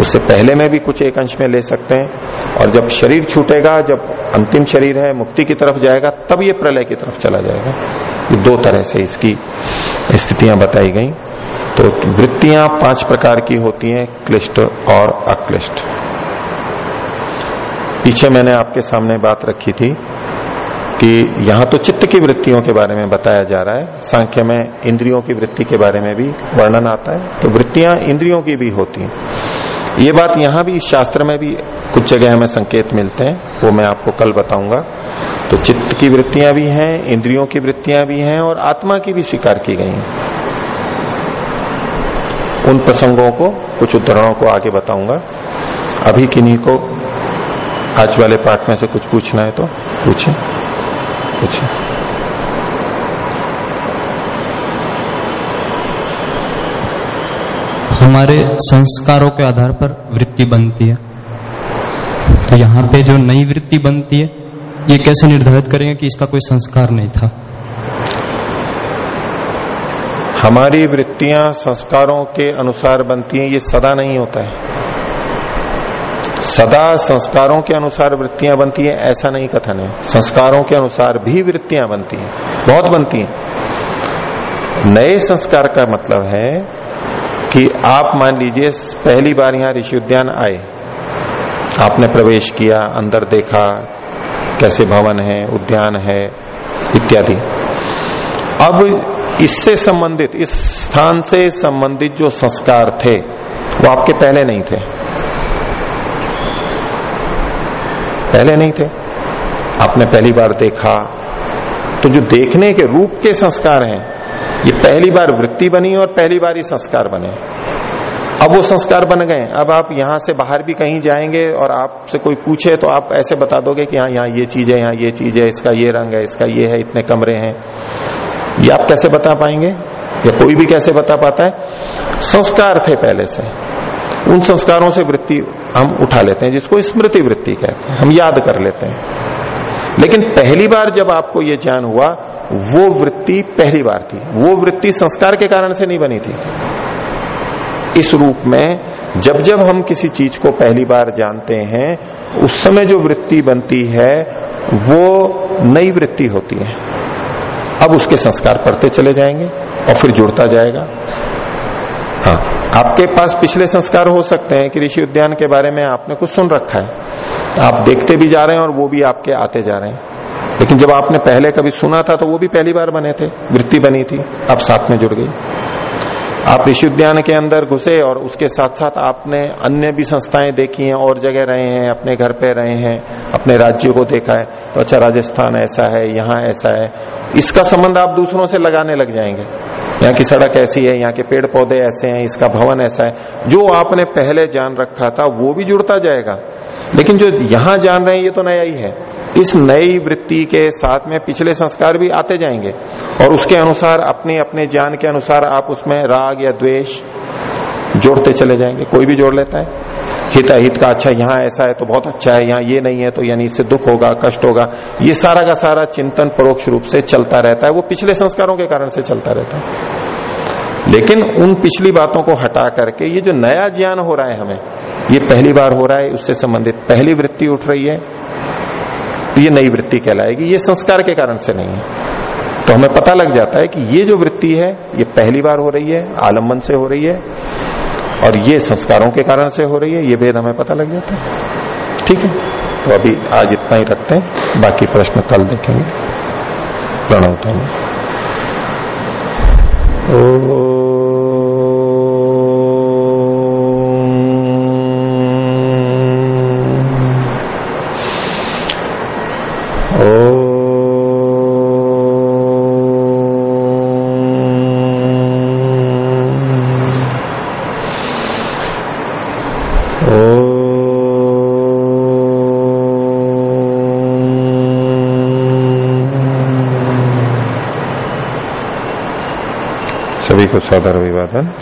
S1: उससे पहले में भी कुछ एक अंश में ले सकते हैं, और जब शरीर छूटेगा, जब अंतिम शरीर है, मुक्ति की तरफ़ जाएगा, तब ये प्रलय की तरफ़ चला जाएगा। दो तरह से इसकी स्थितियाँ बताई गई। तो वृत्तियाँ पाँच प्रकार की होती हैं, क्लिष्ट और अक्लिष्ट। पीछे मैंने आपके सामने बात रखी थी कि यहाँ तो चित्त की वृत्तियों के बारे में बताया जा रहा है, सांख्य में इंद्रियों की वृत्ति के बारे में भी वर्णन आता है तो वृत्तियाँ इंद्रियों की भी होती हैं। ये बात यहाँ भी शास्त्र में भी कुछ जगह हमें संकेत मिलते हैं, वो मैं आपको कल बताऊँगा। तो चित्त की वृत्तियाँ भी हैं, इंद्रियों की वृत्तियाँ भी हैं और आत्मा की भी स्वीकार की गई हैं। उन प्रसंगों को, कुछ उदाहरणों को आगे बताऊँगा। अभी किन्हीं को, आज वाले पाठ में से कुछ पूछना है तो पूछे। पूछे।
S3: हमारे संस्कारों के आधार पर वृत्ति बनती है। तो यहाँ पे जो नई वृत्ति बनती है, ये कैसे निर्धारित करेंगे कि इसका कोई संस्कार नहीं था?
S1: हमारी वृत्तियाँ संस्कारों के अनुसार बनती हैं, ये सदा नहीं होता है। सदा संस्कारों के अनुसार वृत्तियाँ बनती हैं, ऐसा नहीं कथन है। संस्कारों के अनुसार भी वृत्तियाँ बनती हैं, बहुत बनती हैं। नए संस्कार का मतलब है कि आप मान लीजिए, पहली बार यहाँ ऋषि उद्यान आए। आपने प्रवेश किया, अंदर देखा, कैसे भवन है, उद्यान है, इत्यादि। अब इससे संबंधित, इस स्थान से संबंधित जो संस्कार थे, वो आपके पहले नहीं थे। पहले नहीं थे। आपने पहली बार देखा तो जो देखने के रूप के संस्कार हैं, ये पहली बार वृत्ति बनी और पहली बार ही संस्कार बने। अब वो संस्कार बन गए। अब आप यहाँ से बाहर भी कहीं जाएँगे और आपसे कोई पूछे तो आप ऐसे बता दोगे कि हाँ यहाँ ये चीज़ है, यहाँ ये चीज़ है, इसका ये रंग है, इसका ये है, इतने कमरे हैं। ये आप कैसे बता पाएँगे? या कोई भी कैसे बता पाता है? संस्कार थे पहले से। उन संस्कारों से वृत्ति हम उठा लेते हैं, जिसको स्मृति वृत्ति कहते हैं। हम याद कर लेते हैं। लेकिन पहली बार जब आपको ये ज्ञान हुआ, वो वृत्ति पहली बार थी। वो वृत्ति संस्कार के कारण से नहीं बनी थी। इस रूप में जब जब हम किसी चीज़ को पहली बार जानते हैं, उस समय जो वृत्ति बनती है, वो नई वृत्ति होती है। अब उसके संस्कार पढ़ते चले जाएँगे और फिर जुड़ता जाएगा। हाँ आपके पास पिछले संस्कार हो सकते हैं कि ऋषि उद्यान के बारे में आपने कुछ सुन रखा है। आप देखते भी जा रहे हैं और वो भी आपके आते जा रहे हैं। लेकिन जब आपने पहले कभी सुना था तो वो भी पहली बार बने थे, वृत्ति बनी थी अब साथ में जुड़ गई। आप ऋषि उद्यान के अंदर घुसे और उसके साथ साथ आपने अन्य भी संस्थाएँ देखी हैं, और जगह रहे हैं, अपने घर पे रहे हैं, अपने राज्य को देखा है तो अच्छा राजस्थान ऐसा है, यहाँ ऐसा है। इसका संबंध आप दूसरों से लगाने लग जाएँगे। यहाँ की सड़क ऐसी है, यहाँ के पेड़ पौधे ऐसे हैं, इसका भवन ऐसा है। जो आपने पहले जान रखा था, वो भी जुड़ता जाएगा। लेकिन जो यहाँ जान रहे हैं, ये तो नया ही है। इस नई वृत्ति के साथ में पिछले संस्कार भी आते जाएँगे। और उसके अनुसार, अपने अपने ज्ञान के अनुसार आप उसमें राग या द्वेष जोड़ते चले जाएँगे। कोई भी जोड़ लेता है। हित हित का अच्छा यहाँ ऐसा है तो बहुत अच्छा है, यहाँ ये नहीं है तो यानी इससे दुख होगा, कष्ट होगा। ये सारा का सारा चिंतन परोक्ष रूप से चलता रहता है। वो पिछले संस्कारों के कारण से चलता रहता है। लेकिन उन पिछली बातों को हटा करके ये जो नया ज्ञान हो रहा है हमें, ये पहली बार हो रहा है, उससे संबंधित पहली वृत्ति उठ रही है तो ये नई वृत्ति कहलाएगी। ये संस्कार के कारण से नहीं है। तो हमें पता लग जाता है कि ये जो वृत्ति है, ये पहली बार हो रही है, आलंबन से हो रही है, और ये संस्कारों के कारण से हो रही है, ये भेद हमें पता लग जाता है। ठीक है? तो अभी आज इतना ही रखते हैं, बाकी प्रश्न कल देखेंगे। प्रणवता में सभी को सादर अभिवादन।